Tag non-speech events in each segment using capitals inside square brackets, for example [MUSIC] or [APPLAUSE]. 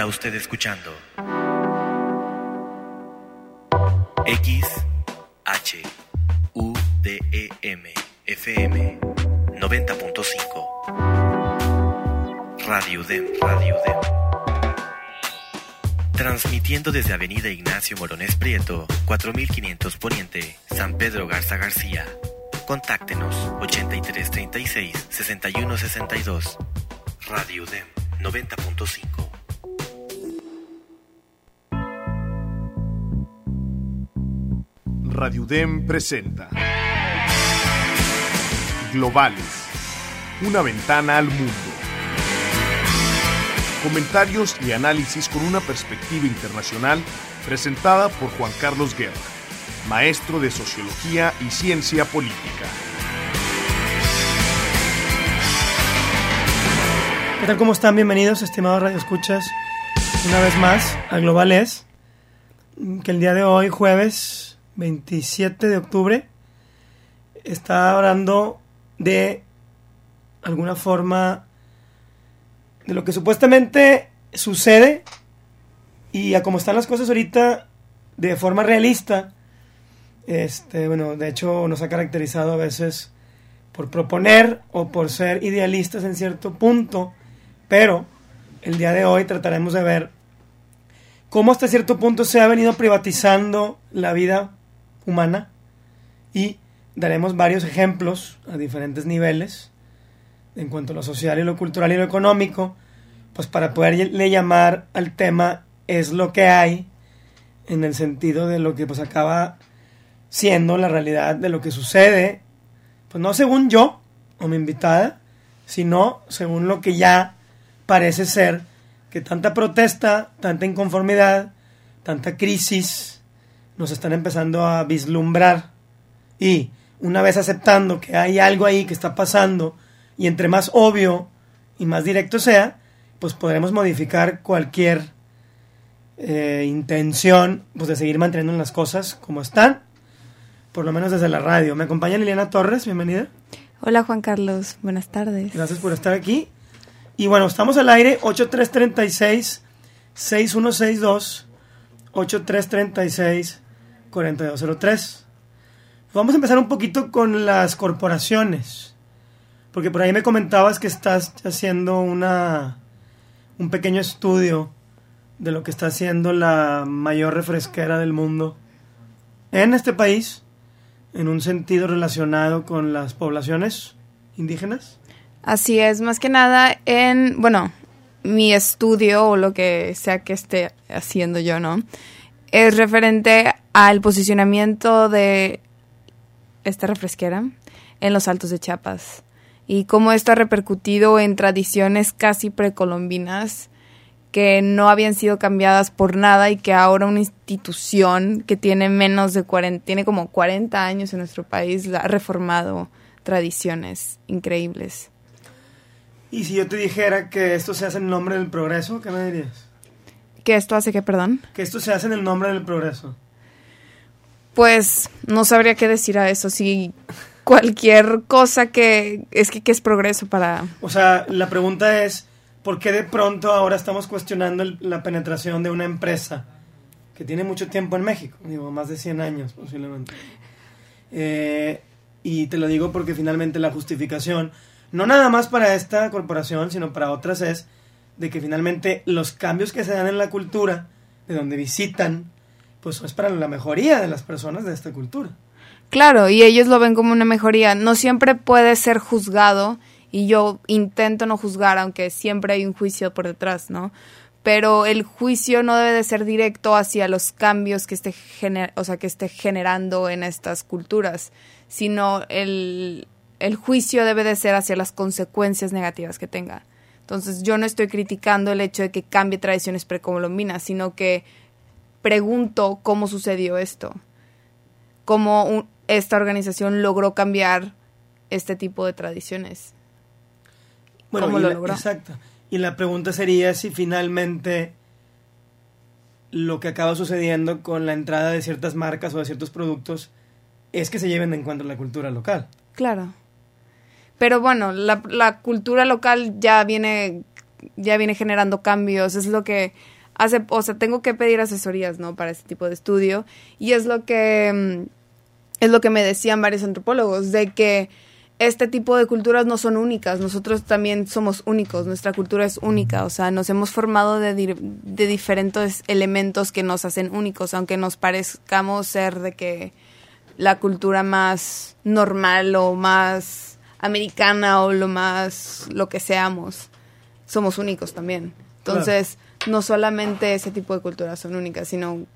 Está usted escuchando X H U D E M FM 90.5 Radio Dem Radio Dem Transmitiendo desde Avenida Ignacio Morones Prieto, 4500 Poniente, San Pedro Garza García. Contáctenos 8336 6162. Radio Dem 90.5. Radio Dem presenta Globales, una ventana al mundo. Comentarios y análisis con una perspectiva internacional presentada por Juan Carlos Guerra, maestro de Sociología y Ciencia Política. ¿Qué tal? ¿Cómo están? Bienvenidos, estimados Radio Escuchas, una vez más a Globales, que el día de hoy, jueves 27 de octubre, está hablando de alguna forma de lo que supuestamente sucede y a cómo están las cosas ahorita de forma realista. Este, bueno, de hecho nos ha caracterizado a veces por proponer o por ser idealistas en cierto punto, pero el día de hoy trataremos de ver cómo hasta cierto punto se ha venido privatizando la vida humana y daremos varios ejemplos a diferentes niveles en cuanto a lo social y lo cultural y lo económico, pues para poderle llamar al tema es lo que hay en el sentido de lo que pues acaba siendo la realidad de lo que sucede, pues no según yo o mi invitada, sino según lo que ya parece ser que tanta protesta, tanta inconformidad, tanta crisis nos están empezando a vislumbrar y una vez aceptando que hay algo ahí que está pasando y entre más obvio y más directo sea, pues podremos modificar cualquier eh, intención pues de seguir manteniendo las cosas como están, por lo menos desde la radio. Me acompaña Liliana Torres, bienvenida. Hola Juan Carlos, buenas tardes. Gracias por estar aquí. Y bueno, estamos al aire 8336 6162 8336 4203. Vamos a empezar un poquito con las corporaciones. Porque por ahí me comentabas que estás haciendo una un pequeño estudio de lo que está haciendo la mayor refresquera del mundo en este país en un sentido relacionado con las poblaciones indígenas. Así es, más que nada en, bueno, mi estudio o lo que sea que esté haciendo yo, ¿no? Es referente al posicionamiento de esta refresquera en los Altos de Chiapas y cómo esto ha repercutido en tradiciones casi precolombinas que no habían sido cambiadas por nada y que ahora una institución que tiene menos de 40, tiene como 40 años en nuestro país, ha reformado tradiciones increíbles. Y si yo te dijera que esto se hace en el nombre del progreso, ¿qué me dirías? ¿Que esto hace qué, perdón? Que esto se hace en el nombre del progreso. Pues no sabría qué decir a eso. Si cualquier cosa que es que, es progreso para... O sea, la pregunta es, ¿por qué de pronto ahora estamos cuestionando la penetración de una empresa que tiene mucho tiempo en México? Digo, más de 100 años posiblemente. Eh, y te lo digo porque finalmente la justificación, no nada más para esta corporación, sino para otras es de que finalmente los cambios que se dan en la cultura, de donde visitan, pues es para la mejoría de las personas de esta cultura. Claro, y ellos lo ven como una mejoría. No siempre puede ser juzgado y yo intento no juzgar, aunque siempre hay un juicio por detrás, ¿no? Pero el juicio no debe de ser directo hacia los cambios que esté, o sea, que esté generando en estas culturas, sino el, el juicio debe de ser hacia las consecuencias negativas que tenga. Entonces yo no estoy criticando el hecho de que cambie tradiciones precolombinas, sino que pregunto cómo sucedió esto, cómo esta organización logró cambiar este tipo de tradiciones. Bueno, ¿Cómo lo logró? Exacto. Y la pregunta sería si finalmente lo que acaba sucediendo con la entrada de ciertas marcas o de ciertos productos es que se lleven en cuenta la cultura local. Claro. Pero bueno, la, la cultura local ya viene ya viene generando cambios, es lo que hace, o sea, tengo que pedir asesorías, ¿no? Para este tipo de estudio y es lo que, mm, es lo que me decían varios antropólogos, de que este tipo de culturas no son únicas, nosotros también somos únicos, nuestra cultura es única, o sea, nos hemos formado de, de diferentes elementos que nos hacen únicos, aunque nos parezcamos ser de que la cultura más normal o más americana o lo más lo que seamos, somos únicos también. Entonces, no solamente ese tipo de culturas son únicas, sino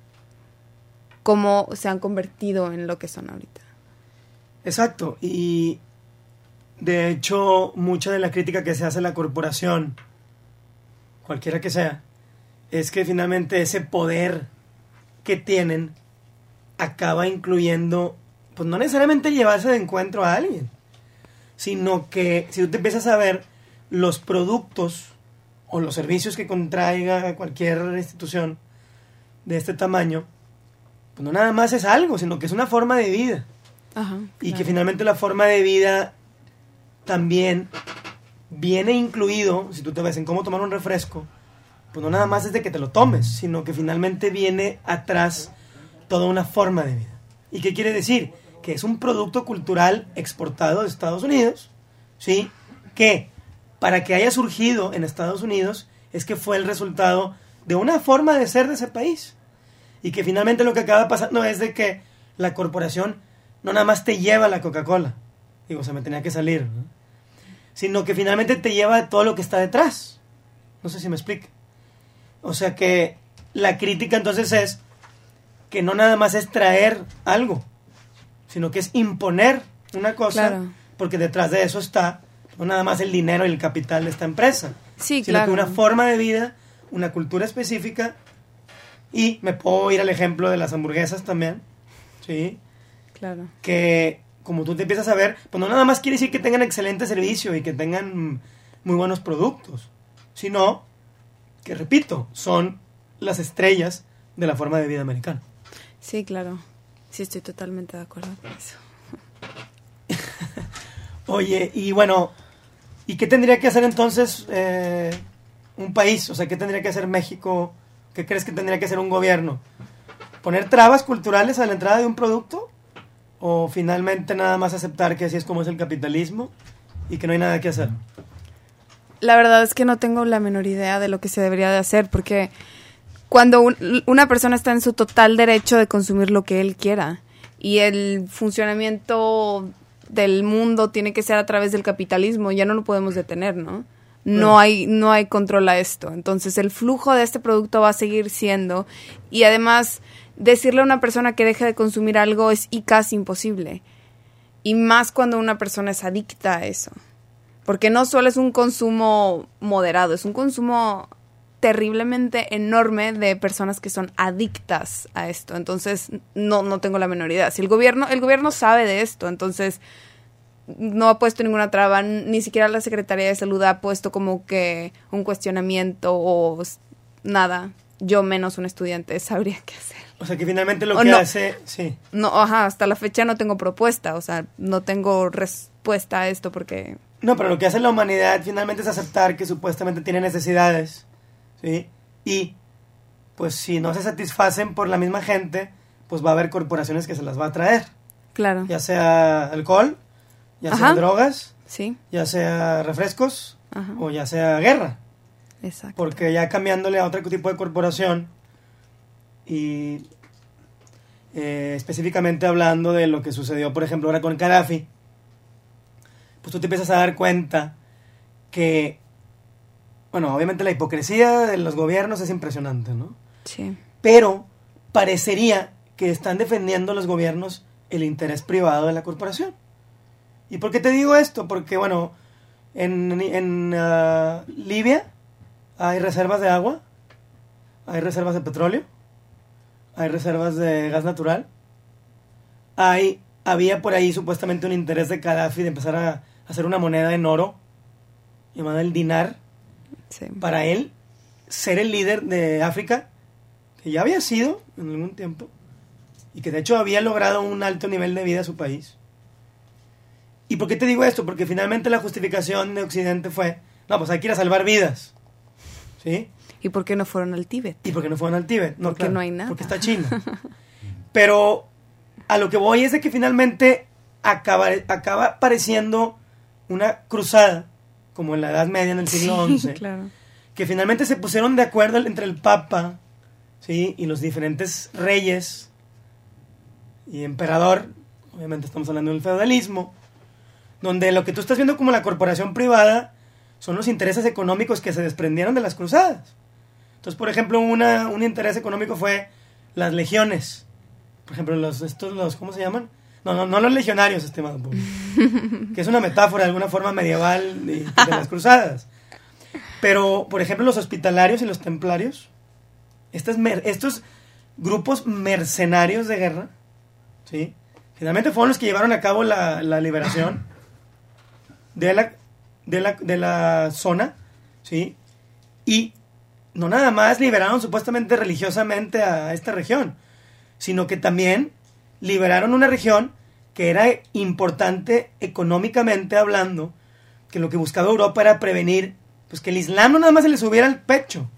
cómo se han convertido en lo que son ahorita. Exacto, y de hecho, mucha de la crítica que se hace a la corporación, cualquiera que sea, es que finalmente ese poder que tienen acaba incluyendo, pues no necesariamente llevarse de encuentro a alguien, sino que si tú te empiezas a ver los productos o los servicios que contraiga cualquier institución de este tamaño, pues no nada más es algo, sino que es una forma de vida. y que finalmente la forma de vida también viene incluido, si tú te ves en cómo tomar un refresco, pues no nada más es de que te lo tomes, sino que finalmente viene atrás toda una forma de vida. ¿Y qué quiere decir? Que es un producto cultural exportado de Estados Unidos, ¿sí? Que para que haya surgido en Estados Unidos es que fue el resultado de una forma de ser de ese país. Y que finalmente lo que acaba pasando es de que la corporación no nada más te lleva la Coca-Cola. Digo, se me tenía que salir. ¿no? sino que finalmente te lleva todo lo que está detrás. No sé si me explica. O sea que la crítica entonces es que no nada más es traer algo, sino que es imponer una cosa, porque detrás de eso está no nada más el dinero y el capital de esta empresa, sí, sino que una forma de vida, una cultura específica, y me puedo ir al ejemplo de las hamburguesas también, ¿sí? Claro. Que como tú te empiezas a ver, pues no nada más quiere decir que tengan excelente servicio y que tengan muy buenos productos, sino que, repito, son las estrellas de la forma de vida americana. Sí, claro. Sí, estoy totalmente de acuerdo con eso. [LAUGHS] Oye, y bueno, ¿y qué tendría que hacer entonces eh, un país? O sea, ¿qué tendría que hacer México? ¿Qué crees que tendría que hacer un gobierno? ¿Poner trabas culturales a la entrada de un producto? o finalmente nada más aceptar que así es como es el capitalismo y que no hay nada que hacer? La verdad es que no tengo la menor idea de lo que se debería de hacer porque cuando una persona está en su total derecho de consumir lo que él quiera y el funcionamiento del mundo tiene que ser a través del capitalismo, ya no lo podemos detener, ¿no? No hay, no hay control a esto. Entonces el flujo de este producto va a seguir siendo y además decirle a una persona que deje de consumir algo es y casi imposible. Y más cuando una persona es adicta a eso. Porque no solo es un consumo moderado, es un consumo terriblemente enorme de personas que son adictas a esto. Entonces, no, no tengo la menor idea. Si el gobierno, el gobierno sabe de esto, entonces no ha puesto ninguna traba, ni siquiera la Secretaría de Salud ha puesto como que un cuestionamiento o nada. Yo menos un estudiante sabría qué hacer. O sea, que finalmente lo que hace, sí. No, ajá, hasta la fecha no tengo propuesta, o sea, no tengo respuesta a esto porque... No, pero lo que hace la humanidad finalmente es aceptar que supuestamente tiene necesidades, ¿sí? Y, pues si no se satisfacen por la misma gente, pues va a haber corporaciones que se las va a traer. Claro. Ya sea alcohol, ya sea drogas, sí. ya sea refrescos, o ya sea guerra. Exacto. Porque ya cambiándole a otro tipo de corporación, y eh, específicamente hablando de lo que sucedió, por ejemplo, ahora con Gaddafi, pues tú te empiezas a dar cuenta que, bueno, obviamente la hipocresía de los gobiernos es impresionante, ¿no? Sí. Pero parecería que están defendiendo los gobiernos el interés privado de la corporación. ¿Y por qué te digo esto? Porque, bueno, en, en ah, Libia hay reservas de agua, hay reservas de petróleo, hay reservas de gas natural. Hay, había por ahí supuestamente un interés de Gaddafi de empezar a hacer una moneda en oro llamada el dinar. Para él ser el líder de África, que ya había sido en algún tiempo, y que de hecho había logrado un alto nivel de vida a su país. ¿Y por qué te digo esto? Porque finalmente la justificación de Occidente fue, no, pues hay que ir a salvar vidas. ¿sí? ¿Y por qué no fueron al Tíbet? ¿Y por qué no fueron al Tíbet? No, Porque claro, no hay nada. Porque está China. [LAUGHS] Pero a lo que voy es de que finalmente acaba, acaba pareciendo una cruzada, como en la Edad Media en el siglo Sí, [LAUGHS] XI, claro. que finalmente se pusieron de acuerdo entre el Papa ¿sí? y los diferentes reyes y emperador, obviamente estamos hablando del feudalismo, donde lo que tú estás viendo como la corporación privada son los intereses económicos que se desprendieron de las cruzadas. Entonces, por ejemplo, una, un interés económico fue las legiones. Por ejemplo, los, estos, los, ¿cómo se llaman? No, no, no los legionarios, estimado público. [LAUGHS] que es una metáfora de alguna forma medieval de, de las cruzadas. Pero, por ejemplo, los hospitalarios y los templarios, estas mer- estos grupos mercenarios de guerra, ¿sí? Finalmente fueron los que llevaron a cabo la, la liberación de la, de, la, de la zona, ¿sí? Y no nada más liberaron supuestamente religiosamente a esta región, sino que también liberaron una región que era importante económicamente hablando, que lo que buscaba Europa era prevenir pues que el Islam no nada más se le subiera al pecho,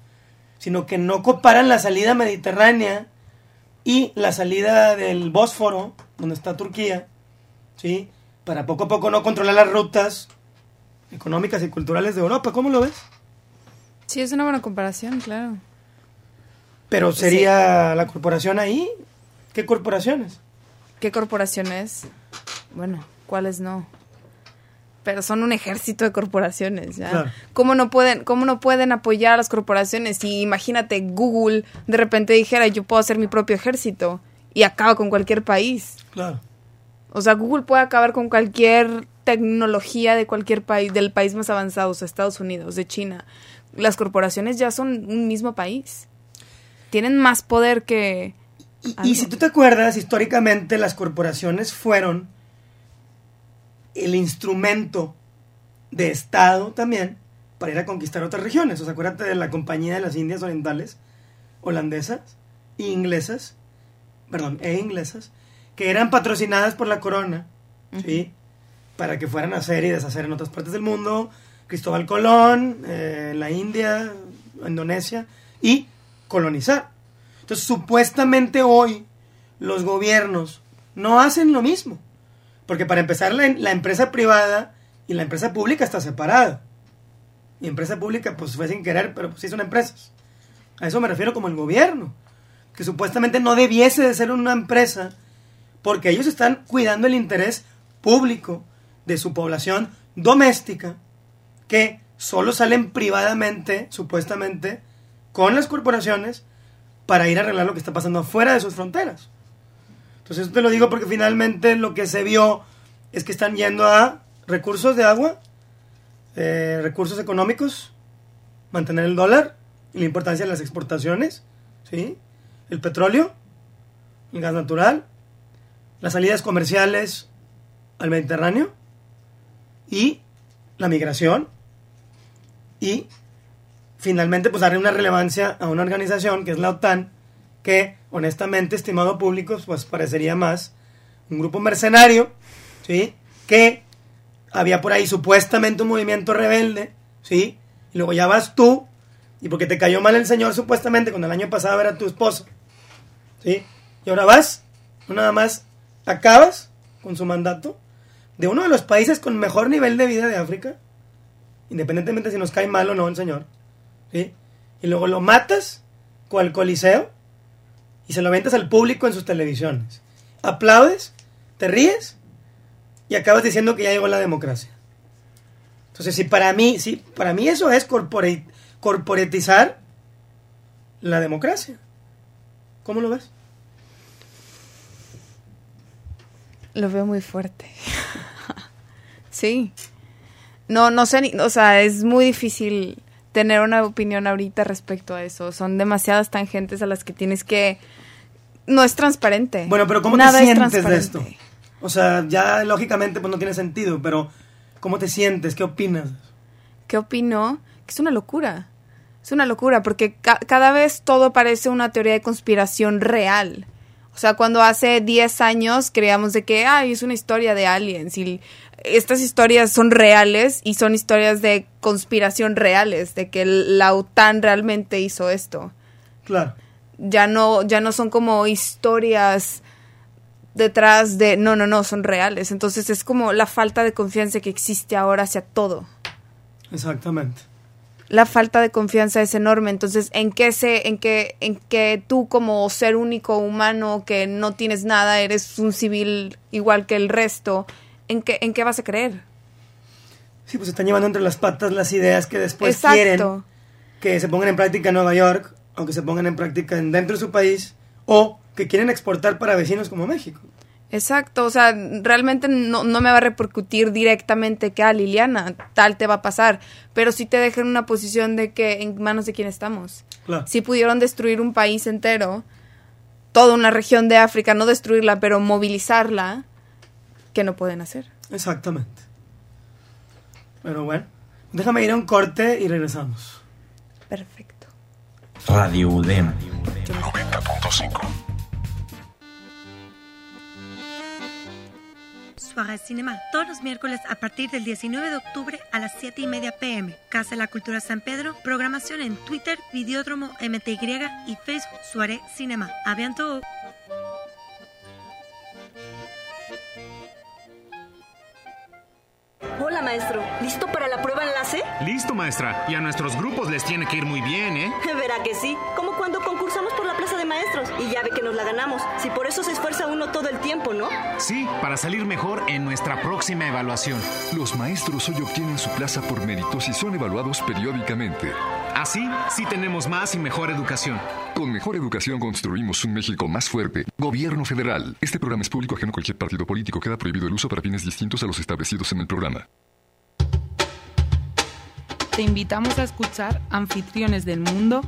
sino que no coparan la salida mediterránea y la salida del Bósforo, donde está Turquía, ¿sí? Para poco a poco no controlar las rutas económicas y culturales de Europa, ¿cómo lo ves? Sí, es una buena comparación, claro. Pero sería la corporación ahí, ¿qué corporaciones? ¿Qué corporaciones? Bueno, ¿cuáles no? Pero son un ejército de corporaciones, ¿ya? Claro. ¿Cómo no pueden, cómo no pueden apoyar a las corporaciones? Si imagínate Google de repente dijera yo puedo hacer mi propio ejército y acaba con cualquier país. Claro. O sea, Google puede acabar con cualquier tecnología de cualquier país, del país más avanzado, o sea, Estados Unidos, de China. Las corporaciones ya son un mismo país. Tienen más poder que... Y, Algo. y si tú te acuerdas, históricamente las corporaciones fueron el instrumento de Estado también para ir a conquistar otras regiones. O sea, acuérdate de la Compañía de las Indias Orientales, holandesas e inglesas, perdón, e inglesas, que eran patrocinadas por la corona, ¿sí? Para que fueran a hacer y deshacer en otras partes del mundo. Cristóbal Colón, eh, la India, Indonesia, y colonizar. Entonces, supuestamente hoy los gobiernos no hacen lo mismo. Porque para empezar, la, empresa privada y la empresa pública está separada. Y empresa pública, pues fue sin querer, pero pues sí son empresas. A eso me refiero como el gobierno. Que supuestamente no debiese de ser una empresa porque ellos están cuidando el interés público de su población doméstica que solo salen privadamente, supuestamente, con las corporaciones para ir a arreglar lo que está pasando afuera de sus fronteras. Entonces, te lo digo porque finalmente lo que se vio es que están yendo a recursos de agua, eh, recursos económicos, mantener el dólar y la importancia de las exportaciones, ¿sí? el petróleo, el gas natural, las salidas comerciales al Mediterráneo y la migración y finalmente pues darle una relevancia a una organización que es la OTAN que honestamente estimado público pues parecería más un grupo mercenario sí que había por ahí supuestamente un movimiento rebelde sí y luego ya vas tú y porque te cayó mal el señor supuestamente cuando el año pasado era tu esposa sí y ahora vas no nada más acabas con su mandato de uno de los países con mejor nivel de vida de África independientemente si nos cae mal o no el señor ¿sí? y luego lo matas con el coliseo y se lo ventas al público en sus televisiones. Aplaudes, te ríes y acabas diciendo que ya llegó la democracia. Entonces, si para mí, si para mí eso es corpore- corporetizar la democracia. ¿Cómo lo ves? Lo veo muy fuerte. [LAUGHS] sí. No, no sé, o sea, es muy difícil tener una opinión ahorita respecto a eso. Son demasiadas tangentes a las que tienes que... No es transparente. Bueno, pero ¿cómo Nada te es sientes de esto? O sea, ya lógicamente pues no tiene sentido, pero ¿cómo te sientes? ¿Qué opinas? ¿Qué opino? Que es una locura. Es una locura porque ca- cada vez todo parece una teoría de conspiración real. O sea, cuando hace 10 años creíamos de que, ay, es una historia de aliens y estas historias son reales y son historias de conspiración reales, de que la OTAN realmente hizo esto. Claro. Ya no, ya no son como historias detrás de, no, no, no, son reales. Entonces es como la falta de confianza que existe ahora hacia todo. Exactamente. La falta de confianza es enorme. Entonces, ¿en qué se, en qué, en que tú como ser único humano que no tienes nada, eres un civil igual que el resto? ¿En qué, en qué vas a creer? Sí, pues están llevando entre las patas las ideas que después quieren que se pongan en práctica en Nueva York, aunque se pongan en práctica dentro de su país, o que quieren exportar para vecinos como México. Exacto, o sea, realmente no, no, me va a repercutir directamente que a ah, Liliana, tal te va a pasar, pero sí te deja en una posición de que en manos de quién estamos. Si pudieron destruir un país entero, toda una región de África, no destruirla, pero movilizarla, ¿qué no pueden hacer? Exactamente. Pero bueno, déjame ir a un corte y regresamos. Perfecto. Radio UDEM 90.5 Soirée Cinema, todos los miércoles a partir del 19 de octubre a las 7 y media pm. Casa de la Cultura San Pedro, programación en Twitter, Videódromo MTY y Facebook Soirée Cinema. Aviento. Hola maestro, ¿listo para la prueba enlace? Listo maestra, y a nuestros grupos les tiene que ir muy bien, ¿eh? [LAUGHS] Verá que sí, como cuando concursamos por la plaza de maestros y ya ve que nos la ganamos. Si por eso se esfuerza uno todo el tiempo, ¿no? Sí, para salir mejor en nuestra próxima evaluación. Los maestros hoy obtienen su plaza por méritos y son evaluados periódicamente. Así, sí tenemos más y mejor educación. Con mejor educación construimos un México más fuerte. Gobierno federal. Este programa es público ajeno a cualquier partido político. Queda prohibido el uso para fines distintos a los establecidos en el programa. Te invitamos a escuchar Anfitriones del Mundo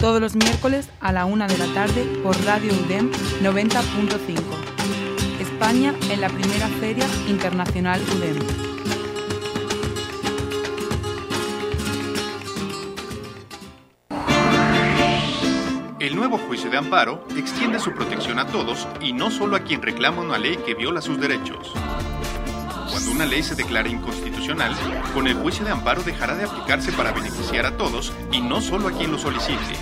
todos los miércoles a la una de la tarde por Radio UDEM 90.5. España en la primera Feria Internacional UDEM. El nuevo juicio de amparo extiende su protección a todos y no solo a quien reclama una ley que viola sus derechos. Cuando una ley se declara inconstitucional, con el juicio de amparo dejará de aplicarse para beneficiar a todos y no solo a quien lo solicite.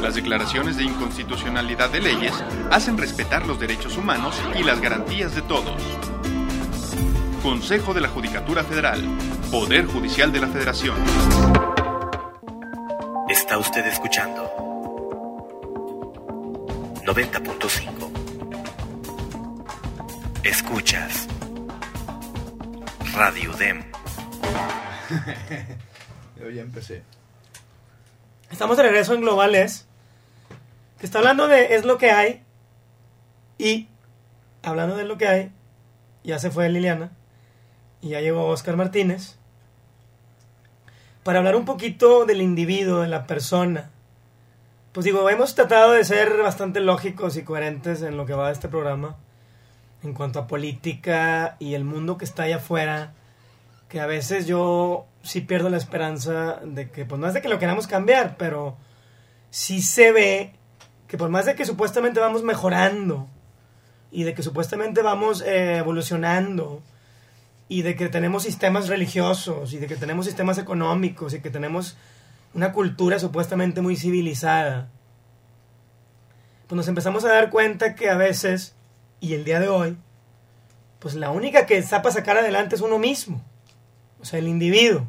Las declaraciones de inconstitucionalidad de leyes hacen respetar los derechos humanos y las garantías de todos. Consejo de la Judicatura Federal, Poder Judicial de la Federación. Está usted escuchando 90.5 Escuchas Radio Dem. [LAUGHS] Yo ya empecé. Estamos de regreso en Globales. Que está hablando de es lo que hay. Y hablando de lo que hay, ya se fue Liliana. Y ya llegó Oscar Martínez. Para hablar un poquito del individuo, de la persona. Pues digo, hemos tratado de ser bastante lógicos y coherentes en lo que va de este programa en cuanto a política y el mundo que está allá afuera, que a veces yo sí pierdo la esperanza de que, pues no es de que lo queramos cambiar, pero sí se ve que por más de que supuestamente vamos mejorando y de que supuestamente vamos eh, evolucionando y de que tenemos sistemas religiosos y de que tenemos sistemas económicos y que tenemos una cultura supuestamente muy civilizada, pues nos empezamos a dar cuenta que a veces y el día de hoy, pues la única que está para sacar adelante es uno mismo, o sea, el individuo.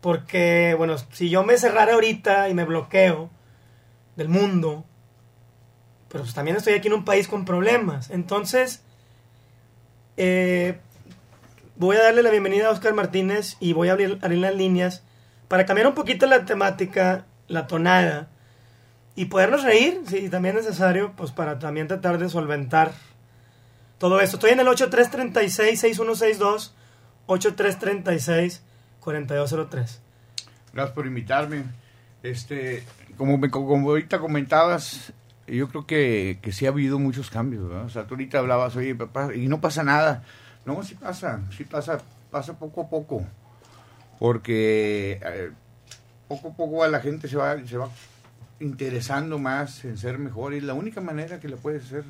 Porque, bueno, si yo me cerrara ahorita y me bloqueo del mundo, pero pues también estoy aquí en un país con problemas. Entonces, eh, voy a darle la bienvenida a Oscar Martínez y voy a abrir, las líneas para cambiar un poquito la temática, la tonada y podernos reír, si también es necesario, pues para también tratar de solventar todo esto. Estoy en el 8336-6162, 8336-4203. Gracias por invitarme. Este, como, me, como ahorita comentabas, yo creo que, que sí ha habido muchos cambios, O sea, tú ahorita hablabas, oye, papá, y no pasa nada. No, sí pasa, sí pasa, pasa poco a poco. Porque eh, poco a poco a la gente se va, se va interesando más en ser mejor y la única manera que le puede ser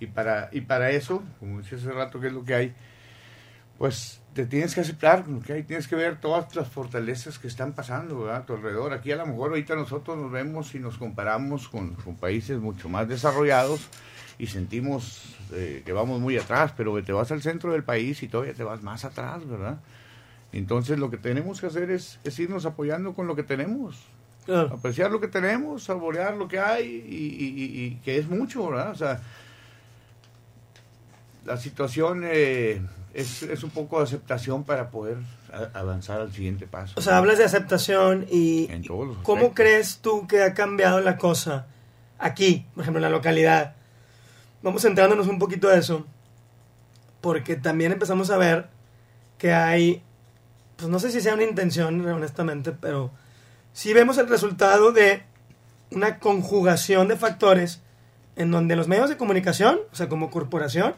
y para y para eso como decía hace rato que es lo que hay pues te tienes que aceptar con lo que hay, tienes que ver todas las fortalezas que están pasando ¿verdad? a tu alrededor. Aquí a lo mejor ahorita nosotros nos vemos y nos comparamos con países mucho más desarrollados y sentimos eh, que vamos muy atrás, pero te vas al centro del país y todavía te vas más atrás, ¿verdad? Entonces lo que tenemos que hacer es, es irnos apoyando con lo que tenemos. Apreciar lo que tenemos, saborear lo que hay y, y- y que es mucho, ¿verdad? O sea, la situación eh, es, es un poco de aceptación para poder a- avanzar al siguiente paso. O sea, hablas de aceptación y En todos los ¿cómo crees tú que ha cambiado la cosa aquí, por ejemplo, en la localidad? Vamos centrándonos un poquito a eso, porque también empezamos a ver que hay, pues no sé si sea una intención, honestamente, pero sí vemos el resultado de una conjugación de factores en donde los medios de comunicación, o sea, como corporación,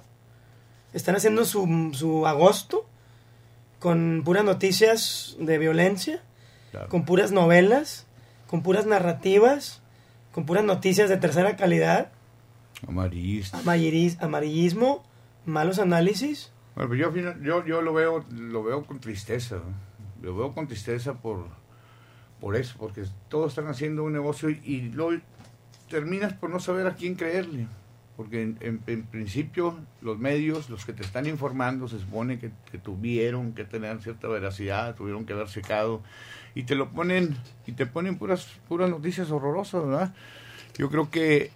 están haciendo su, su agosto con puras noticias de violencia, con puras novelas, con puras narrativas, con puras noticias de tercera calidad, Amarillista. amarillis- amarillismo, malos análisis. Bueno, pues yo, yo, yo lo veo lo veo con tristeza. Lo veo con tristeza por, por eso, porque todos están haciendo un negocio y, y luego terminas por no saber a quién creerle. Porque en, en- en principio los medios, los que te están informando, se supone que, que tuvieron que tener cierta veracidad, tuvieron que haber secado y te lo ponen y te ponen puras puras noticias horrorosas, ¿verdad? Yo creo que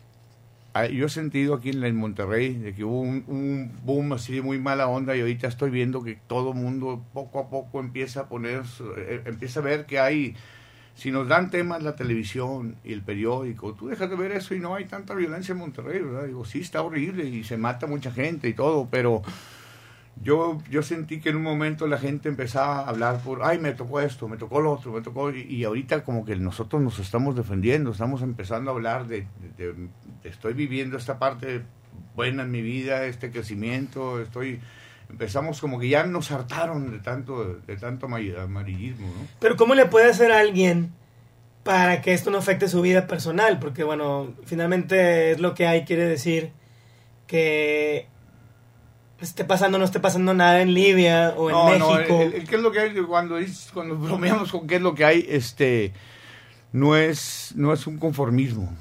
yo he sentido aquí en, Monterrey de que hubo un, un boom así de muy mala onda y ahorita estoy viendo que todo mundo poco a poco empieza a poner, eh, empieza a ver que hay, si nos dan temas la televisión y el periódico, tú dejas de ver eso y no hay tanta violencia en Monterrey, ¿verdad? Digo, sí, está horrible y se mata mucha gente y todo, pero yo, yo sentí que en un momento la gente empezaba a hablar por, ay, me tocó esto, me tocó lo otro, me tocó, y, y ahorita como que nosotros nos estamos defendiendo, estamos empezando a hablar de, de- de- estoy viviendo esta parte buena en mi vida, este crecimiento, estoy, empezamos como que ya nos hartaron de tanto, de tanto ama- amarillismo, ¿no? Pero ¿cómo le puede hacer a alguien para que esto no afecte su vida personal? Porque bueno, finalmente es lo que hay, quiere decir que esté pasando no esté pasando nada en Libia o en No, no, México. el- el- ¿qué es lo que hay? Cuando, cuando bromeamos con qué es lo que hay, este, no es, no es un conformismo,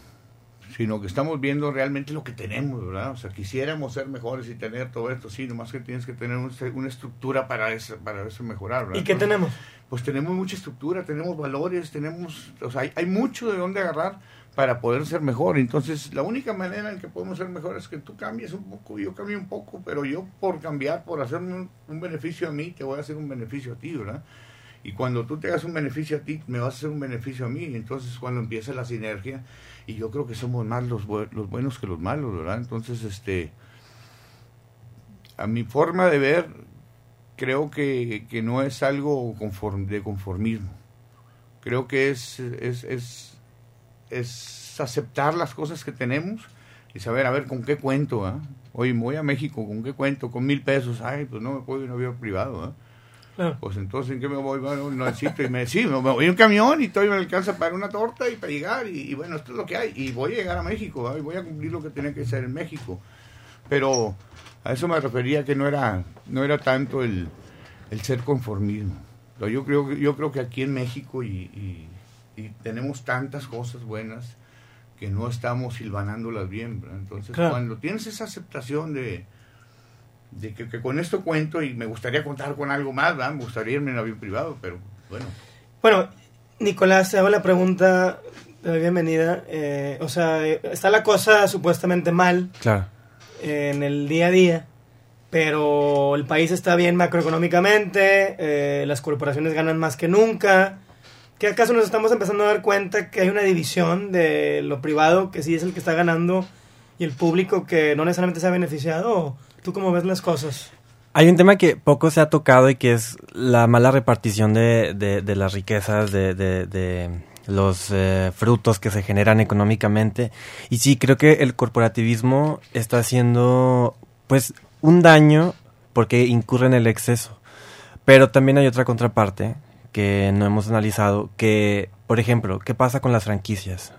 sino que estamos viendo realmente lo que tenemos, ¿verdad? O sea, quisiéramos ser mejores y tener todo esto, sí, nomás que tienes que tener un- una estructura para eso, para eso mejorar, ¿verdad? ¿Y qué Entonces, tenemos? Pues tenemos mucha estructura, tenemos valores, tenemos, o sea, hay, hay mucho de dónde agarrar para poder ser mejor. Entonces, la única manera en que podemos ser mejores es que tú cambies un poco, yo cambio un poco, pero yo por cambiar, por hacerme un, beneficio a mí, te voy a hacer un beneficio a ti, ¿verdad? Y cuando tú te hagas un beneficio a ti, me vas a hacer un beneficio a mí. Entonces, cuando empieza la sinergia, y yo creo que somos más los, los buenos que los malos, ¿verdad? Entonces, este, a mi forma de ver, creo que, que no es algo conform- de conformismo. Creo que es, es, es aceptar las cosas que tenemos y saber, a ver, ¿con qué cuento? ah? Oye, me voy a México, ¿con qué cuento? Con mil pesos. Ay, pues no me puedo ir a un avión privado. ah. Claro. Pues entonces, ¿en qué me voy? Bueno, no necesito. Y me sí, me voy en un camión y todavía me alcanza para una torta y para llegar. Y, y bueno, esto es lo que hay. Y voy a llegar a México. ah, Y voy a cumplir lo que tenía que hacer en México. Pero a eso me refería que no era, no era tanto el, el ser conformismo. Yo creo, que- yo creo que aquí en México y, y- y tenemos tantas cosas buenas que no estamos silvanándolas bien. ¿verdad? Entonces, Claro. cuando tienes esa aceptación de, de que, que con esto cuento y me gustaría contar con algo más, ¿verdad? me gustaría irme en avión privado, pero bueno. Bueno, Nicolás, te hago la pregunta de bienvenida. Eh, o sea, eh, está la cosa supuestamente mal Claro. eh, en el día a día, pero el país está bien macroeconómicamente, eh, las corporaciones ganan más que nunca. ¿Que acaso nos estamos empezando a dar cuenta que hay una división de lo privado que sí es el que está ganando y el público que no necesariamente se ha beneficiado? ¿O ¿Tú cómo ves las cosas? Hay un tema que poco se ha tocado y que es la mala repartición de, de- de las riquezas, de, de- de los eh, frutos que se generan económicamente. Y sí, creo que el corporativismo está haciendo pues un daño porque incurre en el exceso. Pero también hay otra contraparte que no hemos analizado, que, por ejemplo, ¿qué pasa con las franquicias?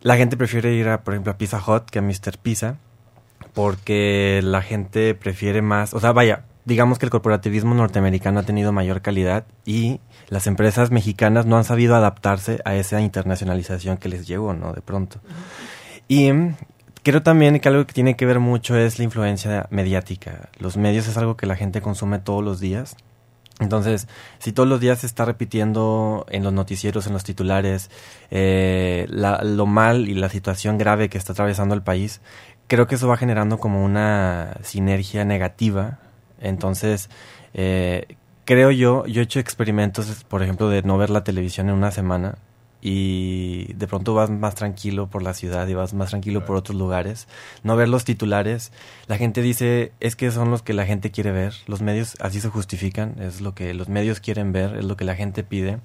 La gente prefiere ir a, por ejemplo, a Pizza Hut que a Mr. Pizza porque la gente prefiere más, o sea, vaya, digamos que el corporativismo norteamericano ha tenido mayor calidad y las empresas mexicanas no han sabido adaptarse a esa internacionalización que les llegó, ¿no? De pronto. Y creo también que algo que tiene que ver mucho es la influencia mediática. Los medios es algo que la gente consume todos los días. Entonces, si todos los días se está repitiendo en los noticieros, en los titulares, eh, lo mal y la situación grave que está atravesando el país, creo que eso va generando como una sinergia negativa. Entonces, eh, creo yo, yo he hecho experimentos, por ejemplo, de no ver la televisión en una semana y de pronto vas más tranquilo por la ciudad y vas más tranquilo por otros lugares. No ver los titulares. La gente dice, es que son los que la gente quiere ver. Los medios así se justifican, es lo que los medios quieren ver, es lo que la gente pide.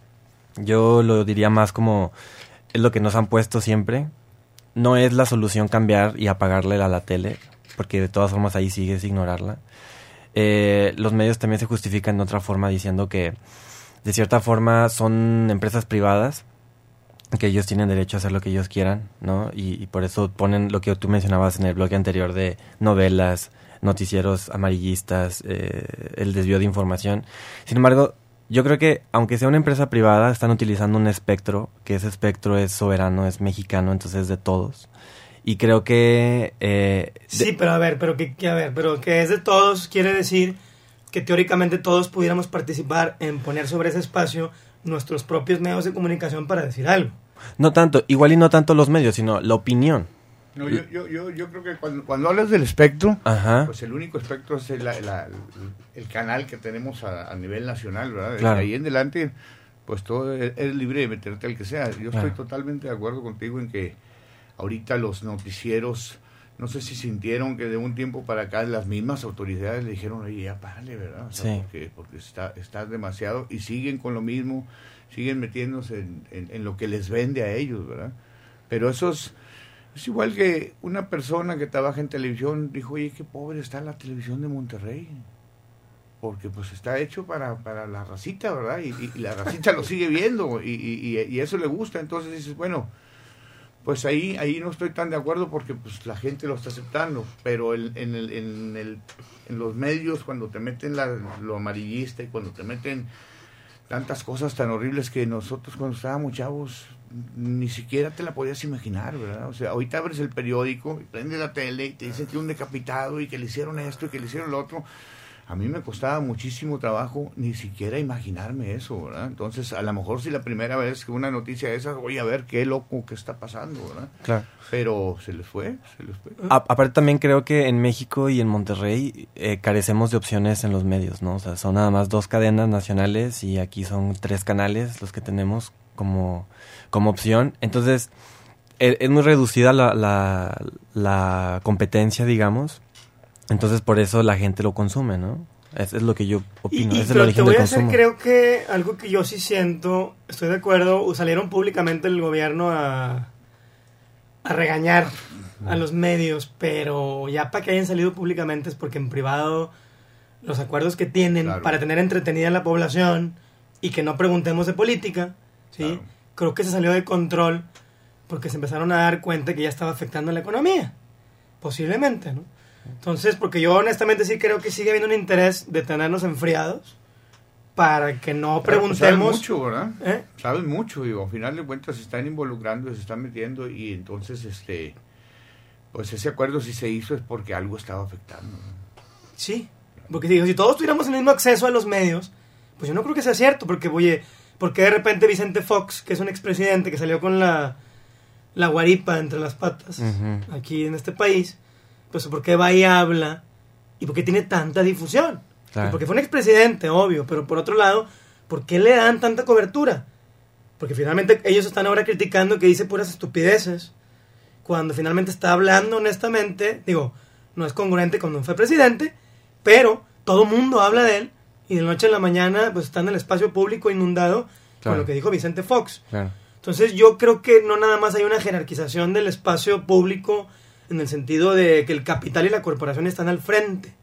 Yo lo diría más como, es lo que nos han puesto siempre. No es la solución cambiar y apagarle a la tele, porque de todas formas ahí sigues ignorarla. Eh, los medios también se justifican de otra forma diciendo que de cierta forma son empresas privadas que ellos tienen derecho a hacer lo que ellos quieran, ¿no? Y, por eso ponen lo que tú mencionabas en el bloque anterior de novelas, noticieros amarillistas, eh, el desvío de información. Sin embargo, yo creo que aunque sea una empresa privada, están utilizando un espectro, que ese espectro es soberano, es mexicano, entonces es de todos. Y creo que... Eh, sí, pero a ver, pero que, a ver, pero que es de todos quiere decir que teóricamente todos pudiéramos participar en poner sobre ese espacio nuestros propios medios de comunicación para decir algo. No tanto, igual y no tanto los medios, sino la opinión. No, yo, yo, yo, yo, creo que cuando, cuando hablas del espectro, pues el único espectro es el, el canal que tenemos a, nivel nacional, ¿verdad? Ahí en adelante, pues todo es, libre de meterte al que sea. Yo estoy totalmente de acuerdo contigo en que ahorita los noticieros, no sé si sintieron que de un tiempo para acá las mismas autoridades le dijeron, oye, ya párale, ¿verdad? sí. Porque, porque está, está demasiado y siguen con lo mismo siguen metiéndose en, lo que les vende a ellos, ¿verdad? Pero eso es, igual que una persona que trabaja en televisión dijo, oye, qué pobre está la televisión de Monterrey. Porque pues está hecho para, para la racita, ¿verdad? Y, la racita lo sigue viendo y, y, eso le gusta. Entonces dices, bueno, pues ahí ahí no estoy tan de acuerdo porque pues la gente lo está aceptando. Pero en, el, en, el, en los medios, cuando te meten la, lo amarillista y cuando te meten tantas cosas tan horribles que nosotros cuando estábamos chavos ni siquiera te la podías imaginar, ¿verdad? O sea, ahorita abres el periódico, prendes la tele y te dicen que un decapitado y que le hicieron esto y que le hicieron lo otro. A mí me costaba muchísimo trabajo ni siquiera imaginarme eso, ¿verdad? Entonces, a lo mejor si la primera vez que una noticia de esas, voy a ver qué loco que está pasando, ¿verdad? Claro. Pero se les fue, se les fue. aparte también creo que en México y en Monterrey eh, carecemos de opciones en los medios, ¿no? O sea, son nada más dos cadenas nacionales y aquí son tres canales los que tenemos como, como opción. Entonces, e, es, muy reducida la, la, la competencia, digamos entonces por eso la gente lo consume, ¿no? Es, es lo que yo opino. es pero te voy a hacer, creo que algo que yo sí siento, estoy de acuerdo, salieron públicamente el gobierno a, a regañar a los medios, pero ya para que hayan salido públicamente es porque en privado los acuerdos que tienen para tener entretenida a la población y que no preguntemos de política, ¿sí? Creo que se salió de control porque se empezaron a dar cuenta que ya estaba afectando la economía, posiblemente, ¿no? Entonces, porque yo honestamente sí creo que sigue habiendo un interés de tenernos enfriados para que no pues, preguntemos. Saben mucho, ¿verdad? ¿Eh? Saben mucho, digo, al final de cuentas se están involucrando, se están metiendo y entonces, este, pues ese acuerdo si se hizo es porque algo estaba afectando. Sí, porque digo, si todos tuviéramos el mismo acceso a los medios, pues yo no creo que sea cierto, porque, oye, porque de repente Vicente Fox, que es un expresidente que salió con la, la guaripa entre las patas aquí en este país, pues ¿por qué va y habla? ¿Y por qué tiene tanta difusión? Porque fue un expresidente, obvio, pero por otro lado, ¿por qué le dan tanta cobertura? Porque finalmente ellos están ahora criticando que dice puras estupideces, cuando finalmente está hablando honestamente, digo, no es congruente cuando fue presidente, pero todo mundo habla de él y de noche a la mañana pues está en el espacio público inundado con lo que dijo Vicente Fox. Entonces yo creo que no nada más hay una jerarquización del espacio público en el sentido de que el capital y la corporación están al frente,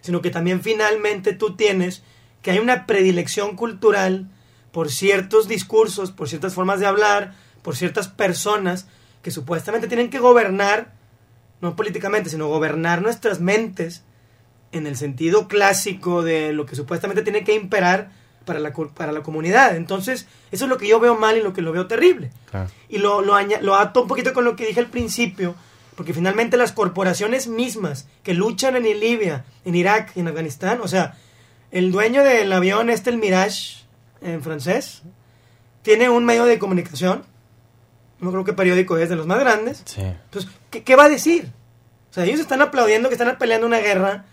sino que también finalmente tú tienes que hay una predilección cultural por ciertos discursos, por ciertas formas de hablar, por ciertas personas que supuestamente tienen que gobernar, no políticamente, sino gobernar nuestras mentes en el sentido clásico de lo que supuestamente tiene que imperar para la, para la comunidad. Entonces, eso es lo que yo veo mal y lo que lo veo terrible. Y lo, lo, lo ato un poquito con lo que dije al principio, porque finalmente las corporaciones mismas que luchan en Libia, en Irak y en Afganistán, o sea, el dueño del avión, este, el Mirage, en francés, tiene un medio de comunicación, no creo qué periódico es, de los más grandes. Sí. Entonces, ¿qué, qué va a decir? O sea, ellos están aplaudiendo que están peleando una guerra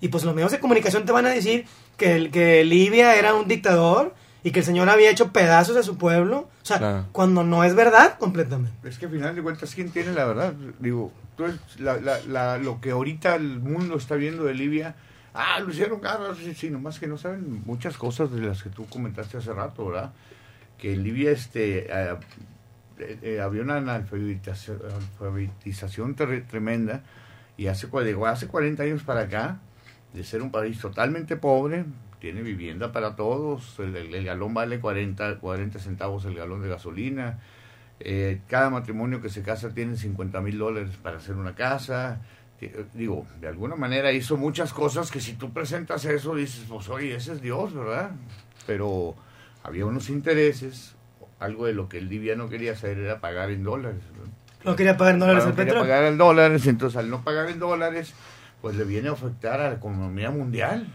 y pues los medios de comunicación te van a decir que, el- que Libia era un dictador y que el señor había hecho pedazos a su pueblo. O sea, Claro. cuando no es verdad completamente. Es que al final de cuentas, ¿quién tiene la verdad? Digo, tú es- la- la- la- lo que ahorita el mundo está viendo de Libia, ah, lo hicieron garras, sí, sí, nomás que no saben muchas cosas de las que tú comentaste hace rato, ¿verdad? Que en Libia este, eh, eh, eh, había una analfabetización, alfabetización tremenda y hace, hace 40 años para acá, de ser un país totalmente pobre, tiene vivienda para todos, el, el- el galón vale 40, 40 centavos el galón de gasolina, eh, cada matrimonio que se casa tiene 50 mil dólares para hacer una casa. Digo, de alguna manera hizo muchas cosas que si tú presentas eso dices, pues oye, ese es Dios, ¿verdad? Pero había unos intereses, algo de lo que el Libia no quería hacer era pagar en dólares. ¿no? No quería pagar en dólares no el quería petróleo. pagar en dólares, entonces al no pagar en dólares, pues le viene a afectar a la economía mundial.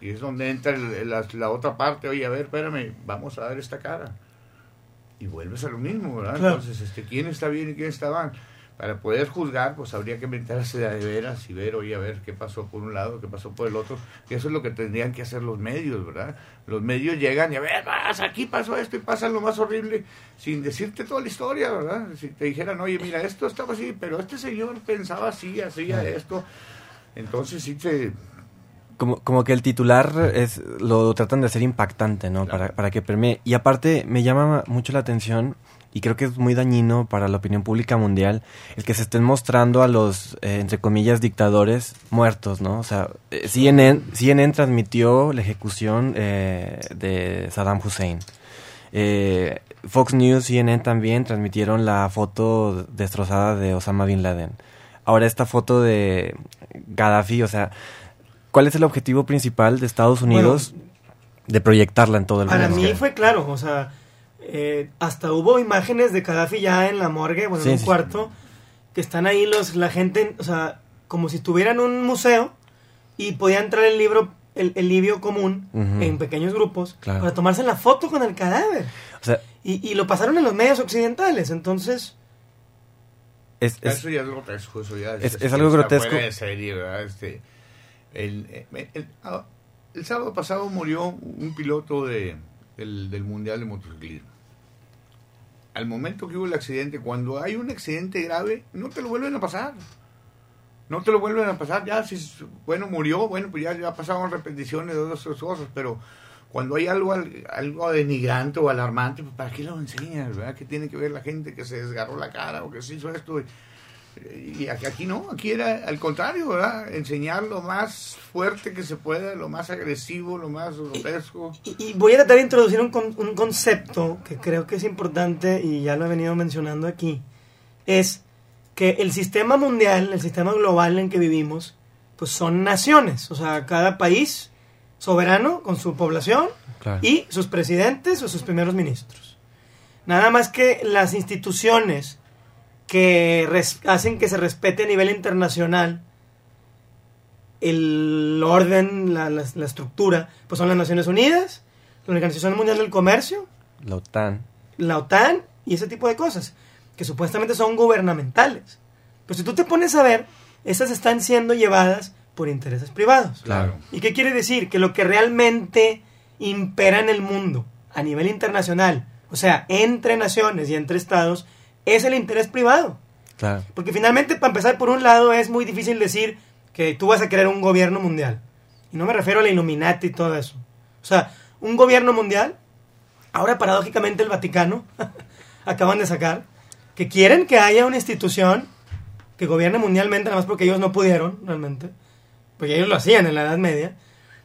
Y es donde entra el- la, la otra parte, oye, a ver, espérame, vamos a dar esta cara. Y vuelves a lo mismo, ¿verdad? Claro. Entonces, este, ¿quién está bien y quién está mal? Para poder juzgar, pues habría que meterse de veras y ver, oye, a ver qué pasó por un lado, qué pasó por el otro. Que eso es lo que tendrían que hacer los medios, ¿verdad? Los medios llegan y a ver, vas, aquí pasó esto y pasa lo más horrible, sin decirte toda la historia, ¿verdad? Si te dijeran, oye, mira, esto estaba así, pero este señor pensaba así, hacía esto. Entonces sí te, Como, como que el titular es lo tratan de hacer impactante, ¿no? Para, para que permee. Y aparte me llama mucho la atención y creo que es muy dañino para la opinión pública mundial el que se estén mostrando a los, eh, entre comillas, dictadores muertos, ¿no? O sea, eh, CNN, CNN transmitió la ejecución eh, de Saddam Hussein. Eh, Fox News, CNN también transmitieron la foto destrozada de Osama Bin Laden. Ahora esta foto de Gaddafi, o sea, ¿cuál es el objetivo principal de Estados Unidos de proyectarla en todo el Para mundo? mí fue claro, o sea, eh, hasta hubo imágenes de Gaddafi ya en la morgue, bueno, Sí, en un sí, cuarto, que están ahí los, la gente, o sea, como si estuvieran en un museo y podía entrar el libro, el, el libio común en pequeños grupos Claro. para tomarse la foto con el cadáver. O sea, Y, y lo pasaron en los medios occidentales, entonces... es, es- Eso ya es grotesco, eso ya es- es algo grotesco. Este, el, el- el- sábado pasado murió un piloto de, del, del Mundial de Motociclismo. Al momento que hubo el accidente, cuando hay un accidente grave, no te lo vuelven a pasar. No te lo vuelven a pasar. Ya, si, bueno, murió, bueno, pues ya, ya pasaron repeticiones de otras cosas, pero cuando hay algo, al- algo denigrante o alarmante, pues ¿para qué lo enseñas? ¿verdad? ¿Qué tiene que ver la gente que se desgarró la cara o que se hizo esto? Y aquí, aquí no, aquí era al contrario, ¿verdad? Enseñar lo más fuerte que se pueda, lo más agresivo, lo más grotesco. Y voy a tratar de introducir un, con- un concepto que creo que es importante y ya lo he venido mencionando aquí. Es que el sistema mundial, el sistema global en que vivimos, pues son naciones. O sea, cada país soberano con su población Claro. y sus presidentes o sus primeros ministros. Nada más que las instituciones que res- hacen que se respete a nivel internacional el orden, la, la- la estructura, pues son las Naciones Unidas, la Organización Mundial del Comercio, la OTAN. la OTAN y ese tipo de cosas, que supuestamente son gubernamentales. Pero si tú te pones a ver, esas están siendo llevadas por intereses privados. Claro. ¿Y qué quiere decir? Que lo que realmente impera en el mundo a nivel internacional, o sea, entre naciones y entre estados, es el interés privado. Claro. Porque finalmente, para empezar por un lado, es muy difícil decir que tú vas a crear un gobierno mundial. Y no me refiero a la Illuminati y todo eso. O sea, un gobierno mundial, ahora paradójicamente el Vaticano, [LAUGHS] acaban de sacar, que quieren que haya una institución que gobierne mundialmente, nada más porque ellos no pudieron, realmente. Porque ellos lo hacían en la Edad Media.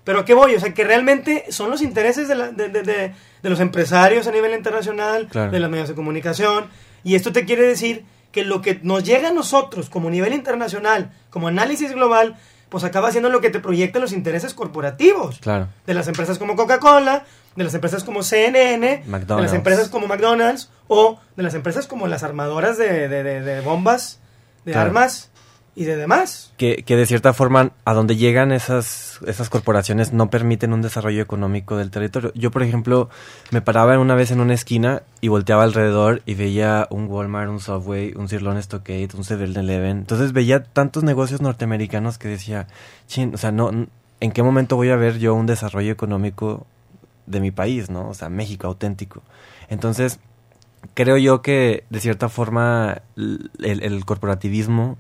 Pero ¿a qué voy? O sea, que realmente son los intereses de, la- de- de- de- los empresarios a nivel internacional, Claro. de los medios de comunicación. Y esto te quiere decir que lo que nos llega a nosotros como nivel internacional, como análisis global, pues acaba siendo lo que te proyectan los intereses corporativos. Claro. De las empresas como Coca-Cola, de las empresas como CNN, de las empresas como McDonald's o de las empresas como las armadoras de, de- de- de bombas, de Claro. armas y de demás. Que, que de cierta forma a donde llegan esas, esas corporaciones no permiten un desarrollo económico del territorio. Yo, por ejemplo, me paraba una vez en una esquina y volteaba alrededor y veía un Walmart, un Subway, un Cirlón Stockade, un 7-Eleven. Entonces veía tantos negocios norteamericanos que decía, chin, o sea, no, ¿en qué momento voy a ver yo un desarrollo económico de mi país, no? O sea, México auténtico. Entonces, creo yo que de cierta forma el corporativismo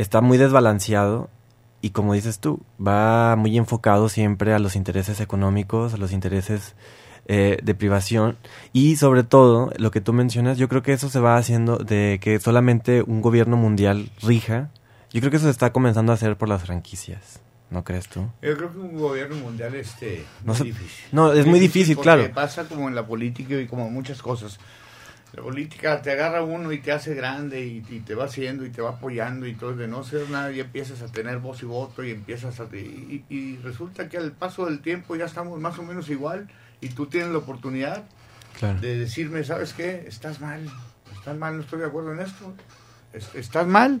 está muy desbalanceado y como dices tú, va muy enfocado siempre a los intereses económicos, a los intereses eh, de privación y sobre todo lo que tú mencionas, yo creo que eso se va haciendo de que solamente un gobierno mundial rija. Yo creo que eso se está comenzando a hacer por las franquicias, ¿no crees tú? Yo creo que un gobierno mundial este No muy difícil. no, es muy difícil, claro. Pasa como en la política y como muchas cosas. La política te agarra uno y te hace grande y, y te va haciendo y te va apoyando y todo de no ser nada ya empiezas a tener voz y voto y empiezas a y, y- y resulta que al paso del tiempo ya estamos más o menos igual y tú tienes la oportunidad Claro. de decirme sabes qué estás mal estás mal no estoy de acuerdo en esto Es- estás mal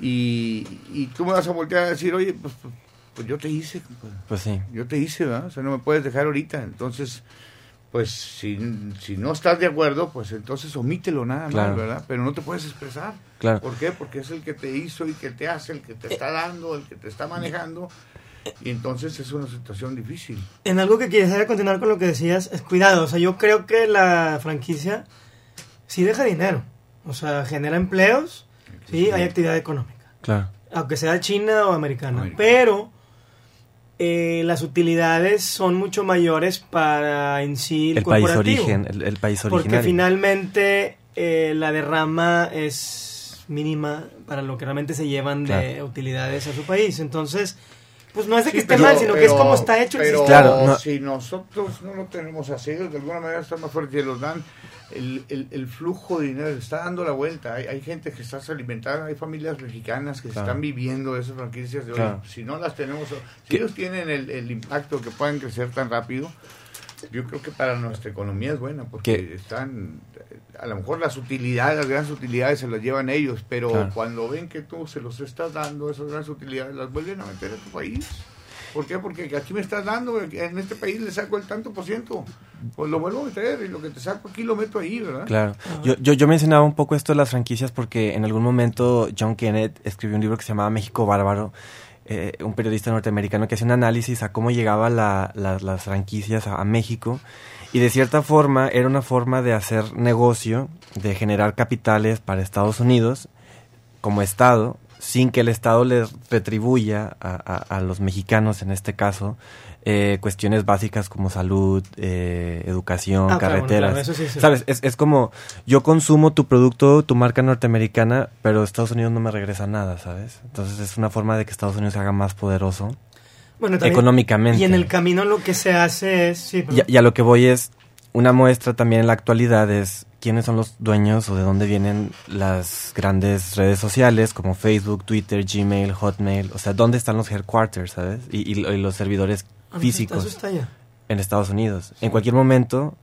y, y tú me vas a voltear a decir oye pues, pues, pues yo te hice pues, Pues sí. yo te hice, ¿verdad? O sea, no me puedes dejar ahorita. Entonces, pues si, si no estás de acuerdo, pues entonces omítelo nada Claro. más, ¿verdad? Pero no te puedes expresar. Claro. ¿Por qué? Porque es el que te hizo y que te hace, el que te está dando, el que te está manejando. Y entonces es una situación difícil. En algo que quisiera continuar con lo que decías, es cuidado. O sea, yo creo que la franquicia sí deja dinero. O sea, genera empleos, sí, hay actividad económica. Claro. Aunque sea china o americana. Pero eh, las utilidades son mucho mayores para en sí el, El país origen, el, el país Porque originario. finalmente eh, la derrama es mínima para lo que realmente se llevan de utilidades a su país. Entonces, pues no es de que Sí, esté pero- mal, sino que es como está hecho el pero sistema. Claro, no- si nosotros no lo tenemos así, de alguna manera está más fuerte, los dan, el, el, el flujo de dinero está dando la vuelta. Hay, hay gente que está alimentada, hay familias mexicanas que Claro. están viviendo esas franquicias de hoy. Claro. Si no las tenemos, si ¿Qué? ellos tienen el, el impacto que puedan crecer tan rápido, yo creo que para nuestra economía es buena, porque ¿Qué? están, a lo mejor las utilidades, las grandes utilidades se las llevan ellos, pero Claro. cuando ven que tú se los estás dando, esas grandes utilidades, las vuelven a meter a tu país. ¿Por qué? Porque aquí me estás dando, en este país le saco el tanto por ciento. Pues lo vuelvo a meter y lo que te saco aquí lo meto ahí, ¿verdad? Claro. Yo, yo, yo mencionaba un poco esto de las franquicias porque en algún momento John Kenneth escribió un libro que se llamaba México Bárbaro, eh, un periodista norteamericano que hacía un análisis a cómo llegaban las franquicias a México y de cierta forma era una forma de hacer negocio, de generar capitales para Estados Unidos como Estado, sin que el Estado les retribuya a, a- a los mexicanos, en este caso, eh, cuestiones básicas como salud, eh, educación, Ah, claro, bueno, carreteras. claro, eso sí, sí. ¿Sabes? Es, es como yo consumo tu producto, tu marca norteamericana, pero Estados Unidos no me regresa nada, ¿sabes? Entonces es una forma de que Estados Unidos se haga más poderoso Bueno, también- económicamente. Y en el camino lo que se hace es... Sí, Y, y a lo que voy es, una muestra también en la actualidad es quiénes son los dueños o de dónde vienen las grandes redes sociales como Facebook, Twitter, Gmail, Hotmail, o sea, dónde están los headquarters, ¿sabes? Y, y lo- y los servidores Ah, físicos Eso está allá. en Estados Unidos. En cualquier momento,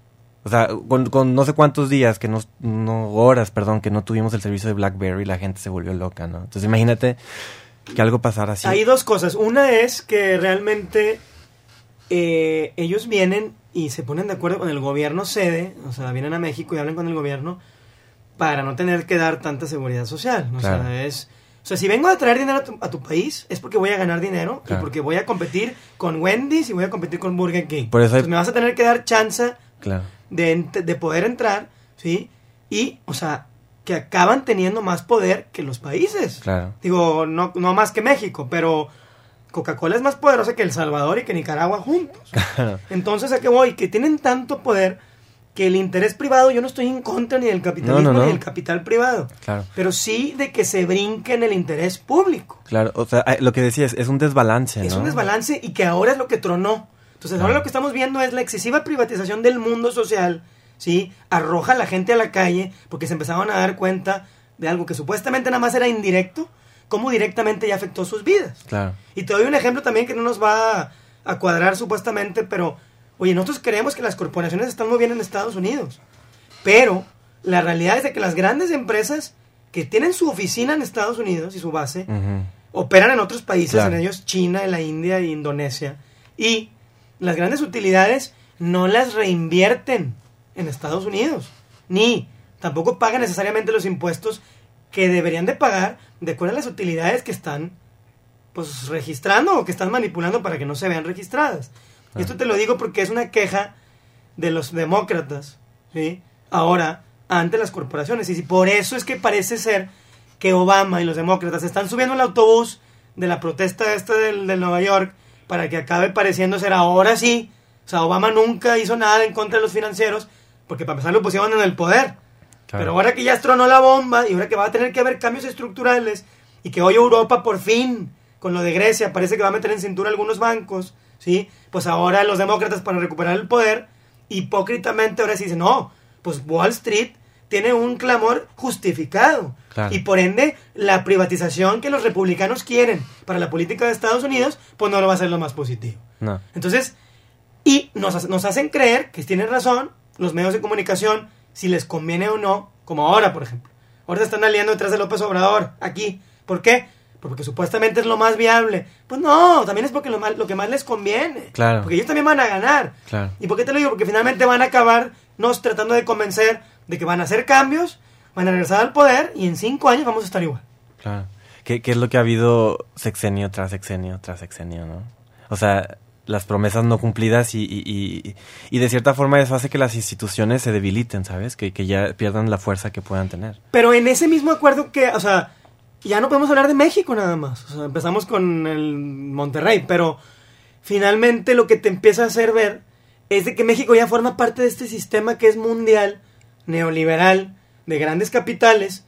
o sea, con, con no sé cuántos días, que no, no, horas, perdón, que no tuvimos el servicio de BlackBerry, la gente se volvió loca, ¿no? Entonces imagínate que algo pasara así. Hay dos cosas. Una es que realmente eh, ellos vienen y se ponen de acuerdo con el gobierno sede, o sea, vienen a México y hablan con el gobierno para no tener que dar tanta seguridad social. O Claro. sea, es... O sea, si vengo a traer dinero a tu, a tu país es porque voy a ganar dinero Claro. y porque voy a competir con Wendy's y voy a competir con Burger King. Por eso hay- Entonces me vas a tener que dar chance Claro. de, de poder entrar, ¿sí? Y, o sea, que acaban teniendo más poder que los países. Claro. Digo, no, no más que México, pero Coca-Cola es más poderosa que El Salvador y que Nicaragua juntos. Entonces, ¿a qué voy? Que tienen tanto poder que el interés privado, yo no estoy en contra ni del capitalismo No, no, no. ni del capital privado, Claro. pero sí de que se brinque en el interés público. Claro, o sea, eh, lo que decías es un desbalance, Es un desbalance y que ahora es lo que tronó. Entonces, ahora lo que estamos viendo es la excesiva privatización del mundo social, ¿sí? Arroja a la gente a la calle porque se empezaban a dar cuenta de algo que supuestamente nada más era indirecto, cómo directamente ya afectó sus vidas. Claro. Y te doy un ejemplo también que no nos va a, a cuadrar supuestamente, pero, oye, nosotros creemos que las corporaciones están muy bien en Estados Unidos, pero la realidad es de que las grandes empresas que tienen su oficina en Estados Unidos y su base, operan en otros países, Claro. en ellos China, en la India e Indonesia, y las grandes utilidades no las reinvierten en Estados Unidos, ni tampoco pagan necesariamente los impuestos que deberían de pagar de acuerdo a las utilidades que están pues registrando o que están manipulando para que no se vean registradas. Y Esto te lo digo porque es una queja de los demócratas, ¿sí? Ahora, ante las corporaciones. Y si por eso es que parece ser que Obama y los demócratas están subiendo al autobús de la protesta esta del, de Nueva York para que acabe pareciendo ser ahora sí. O sea, Obama nunca hizo nada en contra de los financieros porque para empezar lo pusieron en el poder. Claro. Pero ahora que ya tronó la bomba y ahora que va a tener que haber cambios estructurales y que hoy Europa por fin, con lo de Grecia, parece que va a meter en cintura algunos bancos, ¿sí? Pues ahora los demócratas para recuperar el poder, hipócritamente ahora sí dicen, no, pues Wall Street tiene un clamor justificado. Claro. Y por ende, la privatización que los republicanos quieren para la política de Estados Unidos, pues no lo va a ser lo más positivo. No. Entonces, y nos hacen creer que tienen razón los medios de comunicación, si les conviene o no, como ahora, por ejemplo. Ahora se están aliando detrás de López Obrador, aquí. ¿Por qué? Porque supuestamente es lo más viable. Pues no, también es porque lo, más- lo que más les conviene. Claro. Porque ellos también van a ganar. Claro. ¿Y por qué te lo digo? Porque finalmente van a acabar nos tratando de convencer de que van a hacer cambios, van a regresar al poder y en cinco años vamos a estar igual. Claro. ¿Qué, qué es lo que ha habido sexenio tras sexenio tras sexenio, no? O sea, las promesas no cumplidas y, y, y, y de cierta forma eso hace que las instituciones se debiliten, ¿sabes? Que, que ya pierdan la fuerza que puedan tener. Pero en ese mismo acuerdo que, o sea, ya no podemos hablar de México nada más. O sea, empezamos con el Monterrey, pero finalmente lo que te empieza a hacer ver es de que México ya forma parte de este sistema que es mundial, neoliberal, de grandes capitales,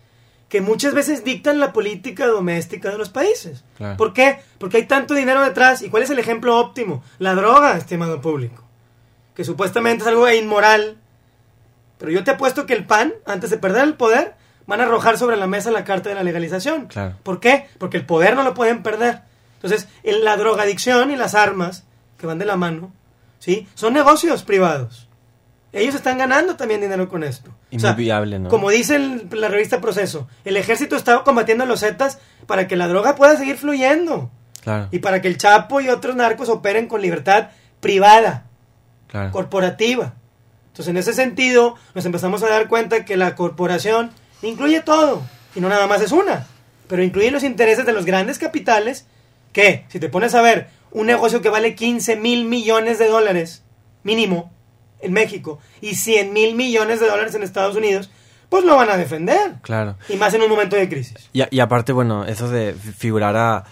que muchas veces dictan la política doméstica de los países. Claro. ¿Por qué? Porque hay tanto dinero detrás. ¿Y cuál es el ejemplo óptimo? La droga, estimado público. Que supuestamente es algo inmoral. Pero yo te apuesto que el PAN, antes de perder el poder, van a arrojar sobre la mesa la carta de la legalización. Claro. ¿Por qué? Porque el poder no lo pueden perder. Entonces, en la drogadicción y las armas, que van de la mano, ¿sí? Son negocios privados. Ellos están ganando también dinero con esto. Y O sea, muy viable, ¿no? Como dice el- la revista Proceso, el ejército está combatiendo a los Zetas para que la droga pueda seguir fluyendo Claro, y para que el Chapo y otros narcos operen con libertad privada, claro. corporativa. Entonces, en ese sentido, nos empezamos a dar cuenta que la corporación incluye todo y no nada más es una, pero incluye los intereses de los grandes capitales que, si te pones a ver un negocio que vale 15 mil millones de dólares mínimo en México y 100 mil millones de dólares en Estados Unidos, pues lo van a defender. Claro. Y más en un momento de crisis. Y, aparte, bueno, eso de fi- figurar a,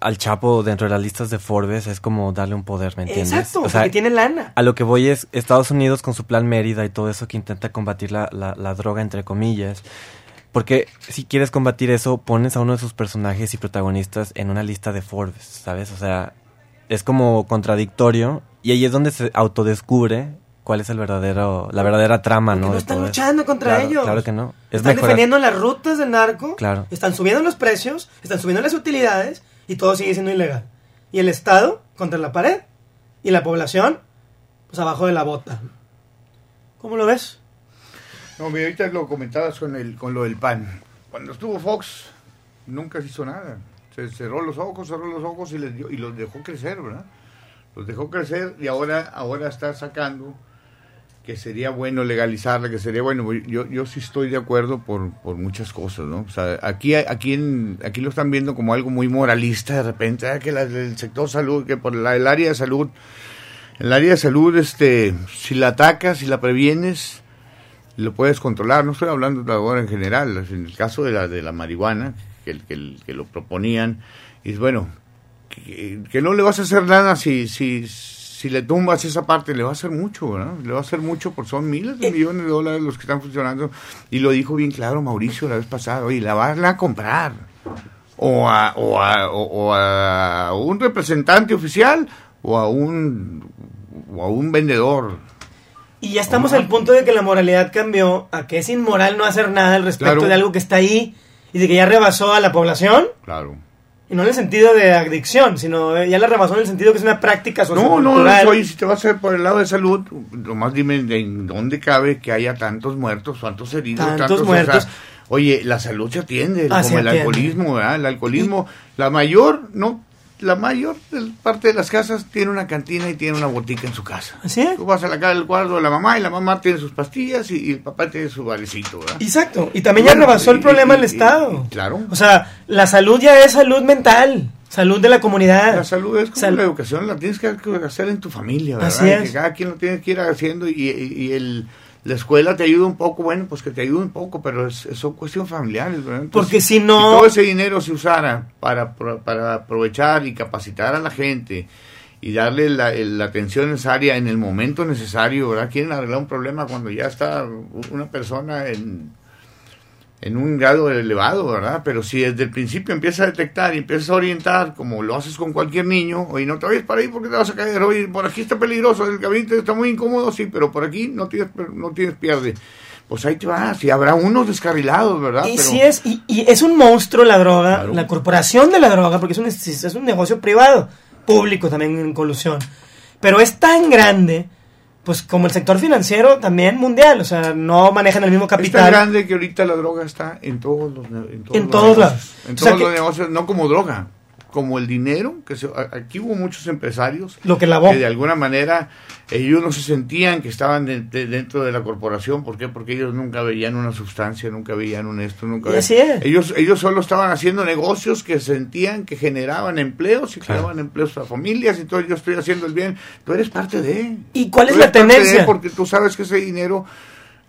al Chapo dentro de las listas de Forbes es como darle un poder, ¿me entiendes? Exacto, O sea, porque tiene lana. a lo que voy es Estados Unidos con su plan Mérida y todo eso que intenta combatir la, la, la droga, entre comillas. Porque si quieres combatir eso, pones a uno de sus personajes y protagonistas en una lista de Forbes, ¿sabes? O sea, es como contradictorio y ahí es donde se autodescubre cuál es el verdadero, la verdadera trama, ¿no? no de están luchando contra Claro, ellos. Claro que no. Es están mejor- defendiendo las rutas del narco, Claro. están subiendo los precios, están subiendo las utilidades y todo sigue siendo ilegal. Y el Estado contra la pared y la población pues abajo de la bota. ¿Cómo lo ves? No, mira, ahorita lo comentabas con, el, con lo del PAN. Cuando estuvo Fox, nunca se hizo nada. Se cerró los ojos, cerró los ojos y, les dio- y los dejó crecer, ¿verdad? Los dejó crecer y ahora, ahora está sacando que sería bueno legalizarla, que sería bueno. Yo, yo sí estoy de acuerdo por, por muchas cosas, ¿no? O sea, aquí, aquí, en, aquí lo están viendo como algo muy moralista de repente, ah, que la- el sector salud, que por la- el área de salud, el área de salud, este, si la atacas, si la previenes, lo puedes controlar. No estoy hablando de ahora en general. En el caso de la, de la marihuana, que, que, que lo proponían, y bueno, que, que no le vas a hacer nada si, si, si le tumbas esa parte, le va a hacer mucho, ¿verdad? Le va a hacer mucho porque son miles de millones de dólares los que están funcionando. Y lo dijo bien claro Mauricio la vez pasada, oye, la van a comprar. O a, o, a, o, o a un representante oficial o a un, o a un vendedor. Y ya estamos al punto de que la moralidad cambió a que es inmoral no hacer nada al respecto Claro. de algo que está ahí y de que ya rebasó a la población. Claro. Y no en el sentido de adicción, sino eh, ya la rebasó en el sentido que es una práctica No, sociocultural. no, oye, si te vas a ir por el lado de salud, nomás dime en dónde cabe que haya tantos muertos, tantos heridos, Tantos o muertos. sea, oye, la salud se atiende, Ah, como se el atiende. alcoholismo, ¿verdad? El alcoholismo, la mayor, no, la mayor del- parte de las casas tiene una cantina y tiene una botica en su casa. ¿Así es? Tú vas a la casa del cuarto de la mamá y la mamá tiene sus pastillas y, y el papá tiene su valecito, ¿verdad? Exacto. Y también ya Bueno, rebasó el problema y- el y- Estado. claro. O sea, la salud ya es salud mental, salud de la comunidad. La salud es como Sal- la educación, la tienes que hacer en tu familia, ¿verdad? Así es. Que cada quien lo tiene que ir haciendo y, y- y el, la escuela te ayuda un poco, bueno, pues que te ayude un poco, pero es, son cuestiones familiares, ¿verdad? Entonces, Porque si no- todo ese dinero se usara para, para aprovechar y capacitar a la gente y darle la, la atención necesaria en el momento necesario, ¿verdad? Quieren arreglar un problema cuando ya está una persona en en un grado elevado, ¿verdad? Pero si desde el principio empiezas a detectar y empiezas a orientar, como lo haces con cualquier niño, oye, no te vayas para ahí porque te vas a caer, oye, por aquí está peligroso, el gabinete está muy incómodo, sí, pero por aquí no tienes, no tienes pierde. Pues ahí te vas, y habrá unos descarrilados, ¿verdad? Y Pero- sí es, y, y es un monstruo la droga, la corporación de la droga, porque es un, es un negocio privado, público también en colusión. Pero es tan grande, pues como el sector financiero también mundial, o sea, no manejan el mismo Es tan capital. grande que ahorita la droga está en todos los, en todos En los todos lados. En O sea todos que- los negocios, no como droga, como el dinero, que se- aquí hubo muchos empresarios Lo que lavó. de alguna manera ellos no se sentían que estaban de- de- dentro de la corporación, ¿por qué? Porque ellos nunca veían una sustancia, nunca veían un esto, nunca veían- así es. Ellos, ellos solo estaban haciendo negocios que sentían que generaban empleos y generaban empleos para familias, y todo yo estoy haciendo el bien, tú eres parte de. ¿Y cuál es la tendencia? porque tú sabes que ese dinero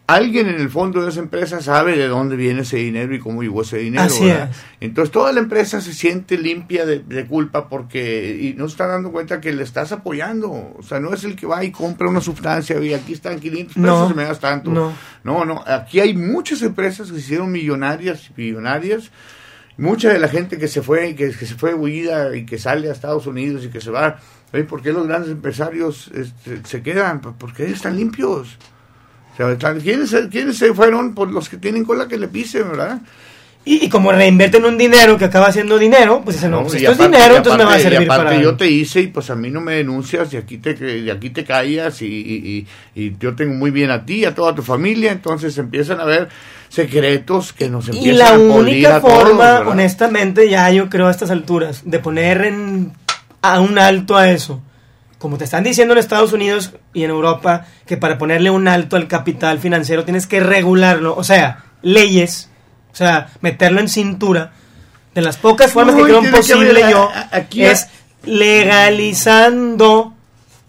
alguien en el fondo de esa empresa sabe de dónde viene ese dinero y cómo llegó ese dinero. Así ¿verdad? es. Entonces toda la empresa se siente limpia de, de culpa porque y no se está dando cuenta que le estás apoyando. O sea, no es el que va y compra una sustancia y aquí están 500 pesos No, y me das tanto. no. no, no. Aquí hay muchas empresas que se hicieron millonarias y millonarias. Mucha de la gente que se fue y que, que se fue huida y que sale a Estados Unidos y que se va. ¿Por qué los grandes empresarios este, se quedan? Porque ellos están limpios. O sea, están- ¿quiénes, ¿Quiénes se fueron? Por los que tienen cola que le pisen, ¿verdad? Y, y como reinvierten un dinero que acaba siendo dinero, pues dicen, no, pues y esto es aparte- dinero, y entonces me va a aparte- y servir aparte para... yo te hice y pues a mí no me denuncias y aquí te, y aquí te callas y, y- y- y yo tengo muy bien a ti, a toda tu familia, entonces empiezan a haber secretos que nos Y empiezan la a podrir única a todos, forma, ¿verdad? honestamente, ya yo creo a estas alturas, de poner en, a un alto a eso, como te están diciendo en Estados Unidos y en Europa, que para ponerle un alto al capital financiero tienes que regularlo, o sea, leyes, o sea, meterlo en cintura. De las pocas formas No, que creo que posible yo aquí es legalizando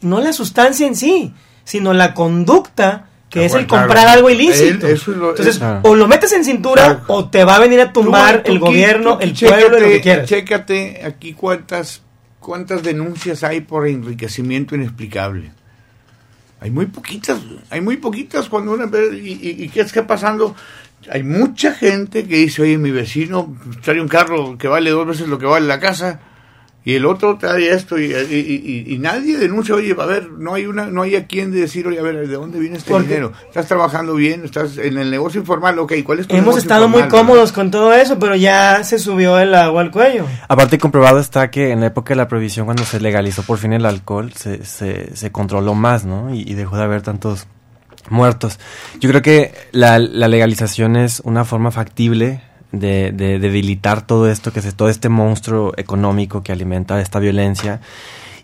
no la sustancia en sí, sino la conducta que es el Claro, comprar algo ilícito. él- eso es lo- Entonces, es- o lo metes en cintura o te va a venir a tumbar Tú- tú el gobierno, el pueblo, lo que quieras. Chécate aquí cuántas, cuántas denuncias hay por enriquecimiento inexplicable. Hay muy poquitas, hay muy poquitas cuando una y, y- y qué está pasando. Hay mucha gente que dice, oye, mi vecino trae un carro que vale dos veces lo que vale la casa y el otro trae esto y, y- y- y nadie denuncia, oye, a ver, no hay una, no hay a quien decir, oye, a ver, ¿de dónde viene este Porque- dinero? ¿Estás trabajando bien? ¿Estás en el negocio informal? Ok, ¿cuál es tu Hemos estado muy cómodos con todo eso, pero ya se subió el agua al cuello. Aparte comprobado está que en la época de la prohibición, cuando se legalizó por fin el alcohol, se, se, se controló más, ¿no? Y, y dejó de haber tantos muertos. Yo creo que la, la legalización es una forma factible de, de debilitar todo esto, que es todo este monstruo económico que alimenta esta violencia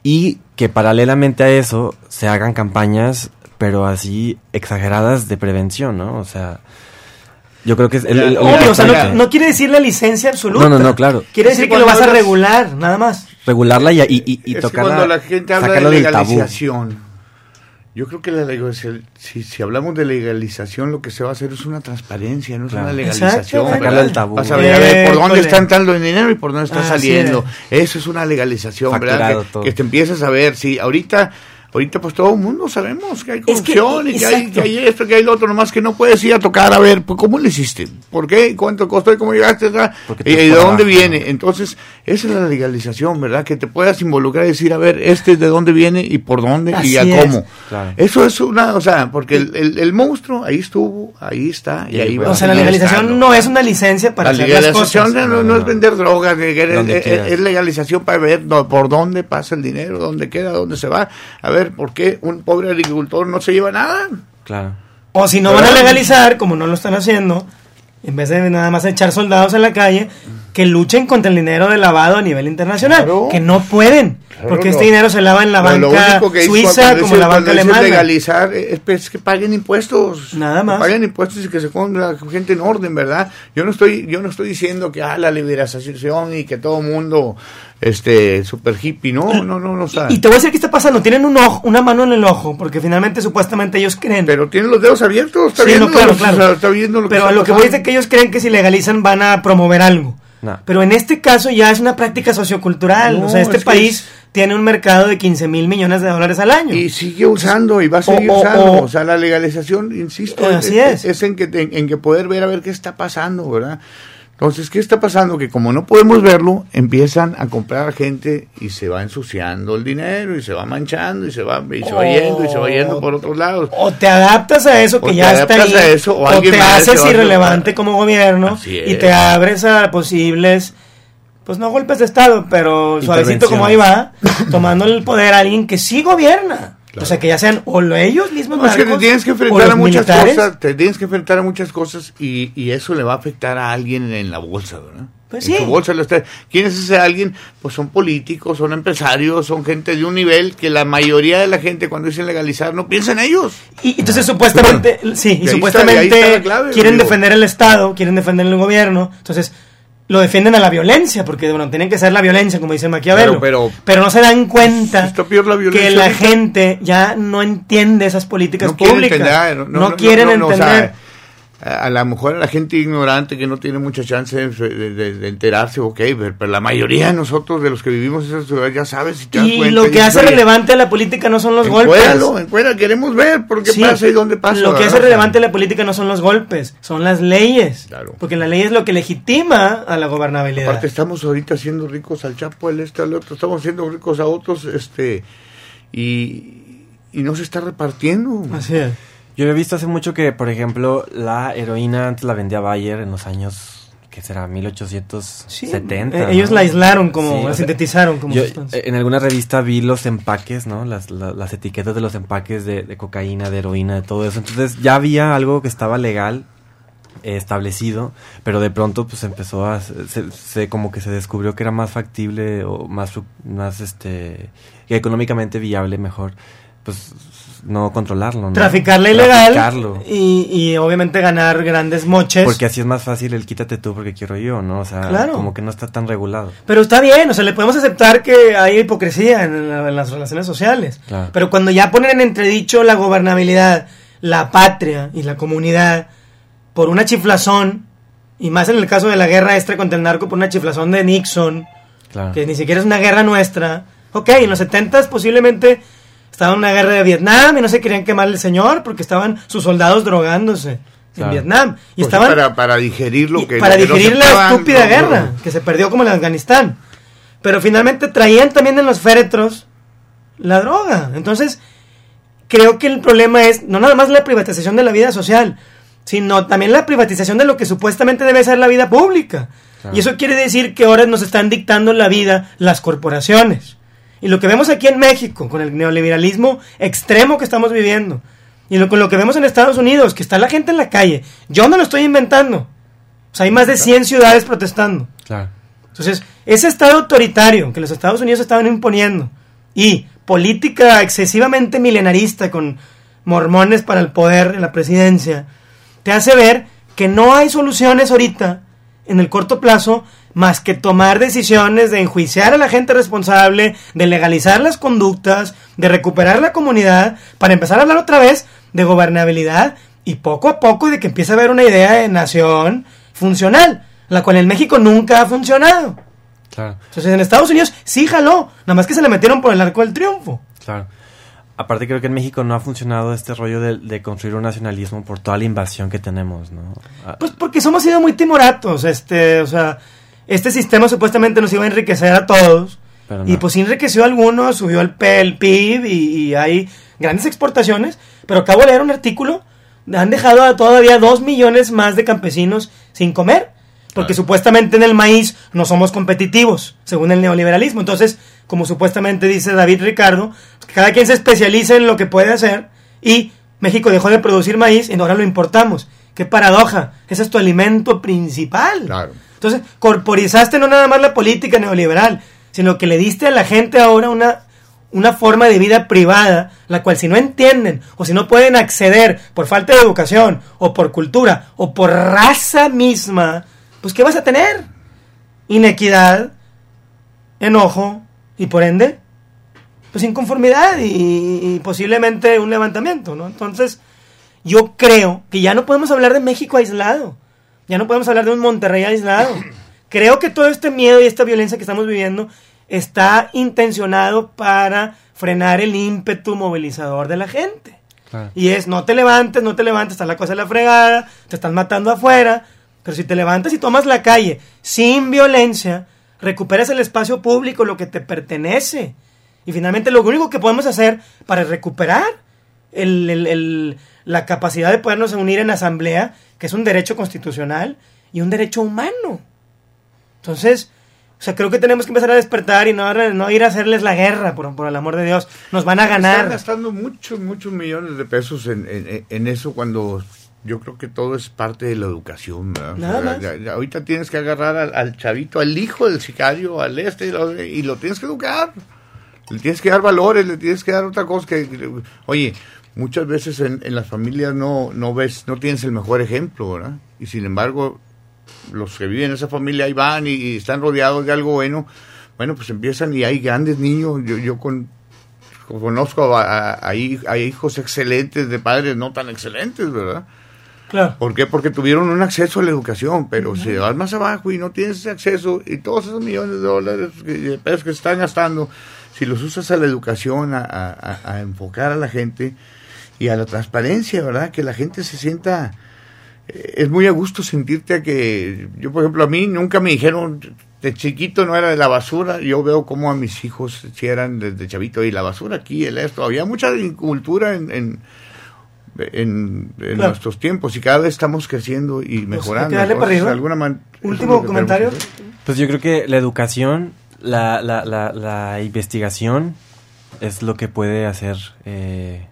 y que paralelamente a eso se hagan campañas, pero así exageradas de prevención, ¿no? O sea, yo creo que es el, el- el Obvio, o sea, no, no quiere decir la licencia absoluta. No, no, no, claro. Quiere decir que lo vas a regular, nada más. regularla y, y, y, y tocarla, cuando la gente habla de sacarlo del tabú. legalización, yo creo que la legalización, si, si hablamos de legalización, lo que se va a hacer es una transparencia, no es Claro. una legalización. ¿verdad? del tabú. Vas a ver, a ver, por dónde está entrando el dinero y por dónde está saliendo. Eso es una legalización, ¿verdad? Que, que te empiezas a ver, sí, ahorita... ahorita pues todo el mundo sabemos que hay Es que- corrupción y que hay, que hay esto, que hay lo otro, nomás que no puedes ir a tocar a ver, pues ¿cómo lo hiciste? ¿Por qué? ¿Cuánto costó y cómo llegaste? ¿Y de dónde viene? Entonces, esa es la legalización, ¿verdad? Que te puedas involucrar y decir, a ver, este de dónde viene y por dónde Así y a es. cómo. Claro. Eso es una, o sea, porque el, el- el monstruo ahí estuvo, ahí está y ahí va. O sea, la legalización no es una licencia para la hacer las legalización cosas. no, no es vender drogas, es, es- Donde es- legalización para ver por dónde pasa el dinero, dónde queda, dónde se va. A ver, ¿por qué un pobre agricultor no se lleva nada? Claro. O si no van a legalizar, como no lo están haciendo, en vez de nada más echar soldados en la calle, que luchen contra el dinero de lavado a nivel internacional, Claro. que no pueden, Claro, porque no. este dinero se lava en la Pero banca suiza como la banca alemana. legalizar es, pues, que paguen impuestos. Nada más. Que paguen impuestos y que se ponga la gente en orden, ¿verdad? Yo no estoy yo no estoy diciendo que ah, la liberación y que todo mundo este super hippie, no, no, no, no, sea, Y te voy a decir qué está pasando, tienen un ojo, una mano en el ojo, porque finalmente supuestamente ellos creen. pero tienen los dedos abiertos, está Sí, viendo, no, claro, está viendo lo que Pero a está lo que voy es que ellos creen que si legalizan van a promover algo. No. Pero en este caso ya es una práctica sociocultural. No, o sea, este es país es- tiene un mercado de 15 mil millones de dólares al año. Y sigue usando y va a seguir O- o- usando. o- O, sea, la legalización, insisto, Así es. es en que, en, en que poder ver a ver qué está pasando, ¿verdad? Entonces, ¿qué está pasando? Que como no podemos verlo, empiezan a comprar gente y se va ensuciando el dinero y se va manchando y se va, y se va yendo y se va yendo por otros lados. O te adaptas a eso O que te ya está ahí, a eso, o te haces a irrelevante como gobierno y te abres a posibles, pues no golpes de Estado, pero suavecito como ahí va, tomando el poder a alguien que sí gobierna. O sea, que ya sean o lo- ellos mismos No, es que te tienes que enfrentar a muchas militares. cosas, te tienes que enfrentar a muchas cosas y, y eso le va a afectar a alguien en la bolsa, ¿verdad? Pues En sí. su bolsa lo está- ¿Quién es ese alguien? Pues son políticos, son empresarios, son gente de un nivel que la mayoría de la gente cuando dicen legalizar no piensa en ellos. Y entonces supuestamente, [LAUGHS] sí, Y supuestamente está clave, quieren digo. defender el Estado, quieren defender el gobierno, entonces lo defienden a la violencia, porque bueno, tienen que ser la violencia, como dice Maquiavelo. Pero- pero- no se dan cuenta la que la gente ya no entiende esas políticas No públicas. entender, no, no, no, no, quieren o entender. sea, a a la mejor a la gente ignorante que no tiene mucha chance de, de- de enterarse, ok, pero, la mayoría de nosotros, de los que vivimos en esa ciudad, ya sabes si te das y cuenta, lo que hace "Oye, relevante a la política no son los golpes. encuéralo, queremos ver por qué Sí, pasa y dónde pasa. Lo que hace relevante a la política no son los golpes, son las leyes. Claro. Porque la ley es lo que legitima a la gobernabilidad. Aparte estamos ahorita haciendo ricos al Chapo, al este, al otro, estamos haciendo ricos a otros, este, y, y no se está repartiendo. Así es. Yo he visto hace mucho que, por ejemplo, la heroína antes la vendía Bayer en los años, ¿qué será? 1870. eh, ellos ¿no? la aislaron como, Sí, la sea, sintetizaron como yo, sustancia. en alguna revista vi los empaques, ¿no? Las, la- las etiquetas de los empaques de, de cocaína, de heroína, de todo eso. Entonces ya había algo que estaba legal, eh, establecido, pero de pronto pues empezó a... Se, se- como que se descubrió que era más factible o más, más este... que económicamente viable mejor, pues no controlarlo, ¿no? Traficarla ilegal Traficarlo. y, y obviamente ganar grandes moches. Porque así es más fácil el quítate tú porque quiero yo, ¿no? O sea, Claro. como que no está tan regulado. Pero está bien, o sea, le podemos aceptar que hay hipocresía en, la- en las relaciones sociales. Claro. Pero cuando ya ponen en entredicho la gobernabilidad, la patria y la comunidad por una chiflazón, y más en el caso de la guerra extra contra el narco por una chiflazón de Nixon, Claro. que ni siquiera es una guerra nuestra. Ok, en los 70 posiblemente estaba en una guerra de Vietnam y no se querían quemar el señor porque estaban sus soldados drogándose Claro. en Vietnam. Y Pues estaban para, para digerir lo que para lo que no digerir la estúpida no, no, guerra no. que se perdió como en Afganistán. Pero finalmente traían también en los féretros la droga. Entonces, creo que el problema es no nada más la privatización de la vida social, sino también la privatización de lo que supuestamente debe ser la vida pública. Claro. Y eso quiere decir que ahora nos están dictando la vida las corporaciones. Y lo que vemos aquí en México, con el neoliberalismo extremo que estamos viviendo, y lo, con lo que vemos en Estados Unidos, que está la gente en la calle, yo no lo estoy inventando. O sea, hay más de 100 ciudades protestando. Claro. Entonces, ese estado autoritario que los Estados Unidos estaban imponiendo y política excesivamente milenarista con mormones para el poder en la presidencia, te hace ver que no hay soluciones ahorita en el corto plazo más que tomar decisiones de enjuiciar a la gente responsable, de legalizar las conductas, de recuperar la comunidad, para empezar a hablar otra vez de gobernabilidad y poco a poco de que empiece a haber una idea de nación funcional, la cual en México nunca ha funcionado. Claro. Entonces en Estados Unidos sí jaló, nada más que se le metieron por el arco del triunfo. Claro. aparte creo que en México no ha funcionado este rollo de, de construir un nacionalismo por toda la invasión que tenemos, ¿no? Pues porque somos sido muy timoratos, este, o sea, este sistema supuestamente nos iba a enriquecer a todos. Y pues enriqueció a algunos, subió el, el PIB y, y hay grandes exportaciones. Pero acabo de leer un artículo, han dejado a todavía dos millones más de campesinos sin comer. Porque supuestamente en el maíz no somos competitivos, según el neoliberalismo. Entonces, como supuestamente dice David Ricardo, cada quien se especializa en lo que puede hacer y México dejó de producir maíz y ahora lo importamos. Qué paradoja. Ese es tu alimento principal. Entonces, corporizaste no nada más la política neoliberal, sino que le diste a la gente ahora una, una forma de vida privada, la cual si no entienden o si no pueden acceder por falta de educación o por cultura o por raza misma, pues ¿qué vas a tener? Inequidad, enojo y por ende, pues inconformidad y, y posiblemente un levantamiento, ¿no? Entonces, yo creo que ya no podemos hablar de México aislado. Ya no podemos hablar de un Monterrey aislado. Creo que todo este miedo y esta violencia que estamos viviendo está intencionado para frenar el ímpetu movilizador de la gente. Y es, no te levantes, no te levantes, está la cosa de la fregada, te están matando afuera, pero si te levantas y tomas la calle sin violencia, recuperas el espacio público, lo que te pertenece. Y finalmente lo único que podemos hacer para recuperar el- el- el- la capacidad de podernos unir en asamblea, que es un derecho constitucional y un derecho humano. Entonces, o sea, creo que tenemos que empezar a despertar y no, no ir a hacerles la guerra, por, por el amor de Dios. Nos van a Están ganar. gastando muchos, muchos millones de pesos en, en- en eso cuando yo creo que todo es parte de la educación. ¿verdad? Nada más. ya- ya ahorita tienes que agarrar al, al chavito, al hijo del sicario, al este, y lo, y lo tienes que educar. Le tienes que dar valores, le tienes que dar otra cosa que... Oye, muchas veces en, en las familias no, no ves, no tienes el mejor ejemplo, ¿verdad? Y sin embargo, los que viven en esa familia ahí van y, y están rodeados de algo bueno. Bueno, pues empiezan y hay grandes niños. Yo, yo con, conozco a, a- a hij- a hijos excelentes de padres no tan excelentes, ¿verdad? Claro. ¿Por qué? Porque tuvieron un acceso a la educación, pero si vas más abajo y no tienes ese acceso y todos esos millones de dólares que, de pesos que se están gastando, si los usas a la educación, a enfocar a la gente y a la transparencia, ¿verdad? Que la gente se sienta... eh, Es muy a gusto sentirte a que... Yo, por ejemplo, a mí nunca me dijeron... De chiquito no era de la basura. Yo veo como a mis hijos si eran desde chavito. Y la basura aquí, el esto. Había mucha cultura en, en, en, en Claro. nuestros tiempos y cada vez estamos creciendo y mejorando. de alguna man- Último comentario. Pues yo creo que la educación, la, la, la, la investigación es lo que puede hacer, eh,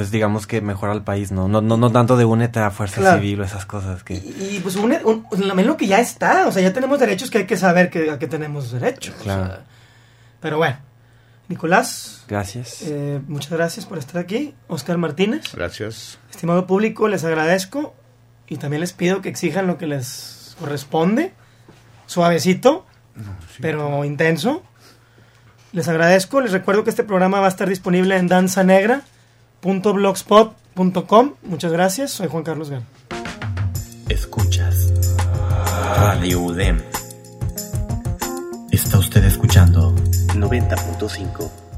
pues digamos que mejorar al país, ¿no? No, no, no tanto de únete a fuerza Claro. civil o esas cosas que... Y pues un, un- también lo que ya está, o sea, ya tenemos derechos que hay que saber que, a qué tenemos derechos. o Claro. sea, pero bueno, Nicolás, Gracias. eh, muchas gracias por estar aquí. Oscar Martínez, Gracias. estimado público, les agradezco y también les pido que exijan lo que les corresponde, suavecito, pero intenso. Les agradezco, les recuerdo que este programa va a estar disponible en danzanegra.blogspot.com. Muchas gracias, soy Juan Carlos Gán. Escuchas Radio UDEM. Está usted escuchando 90.5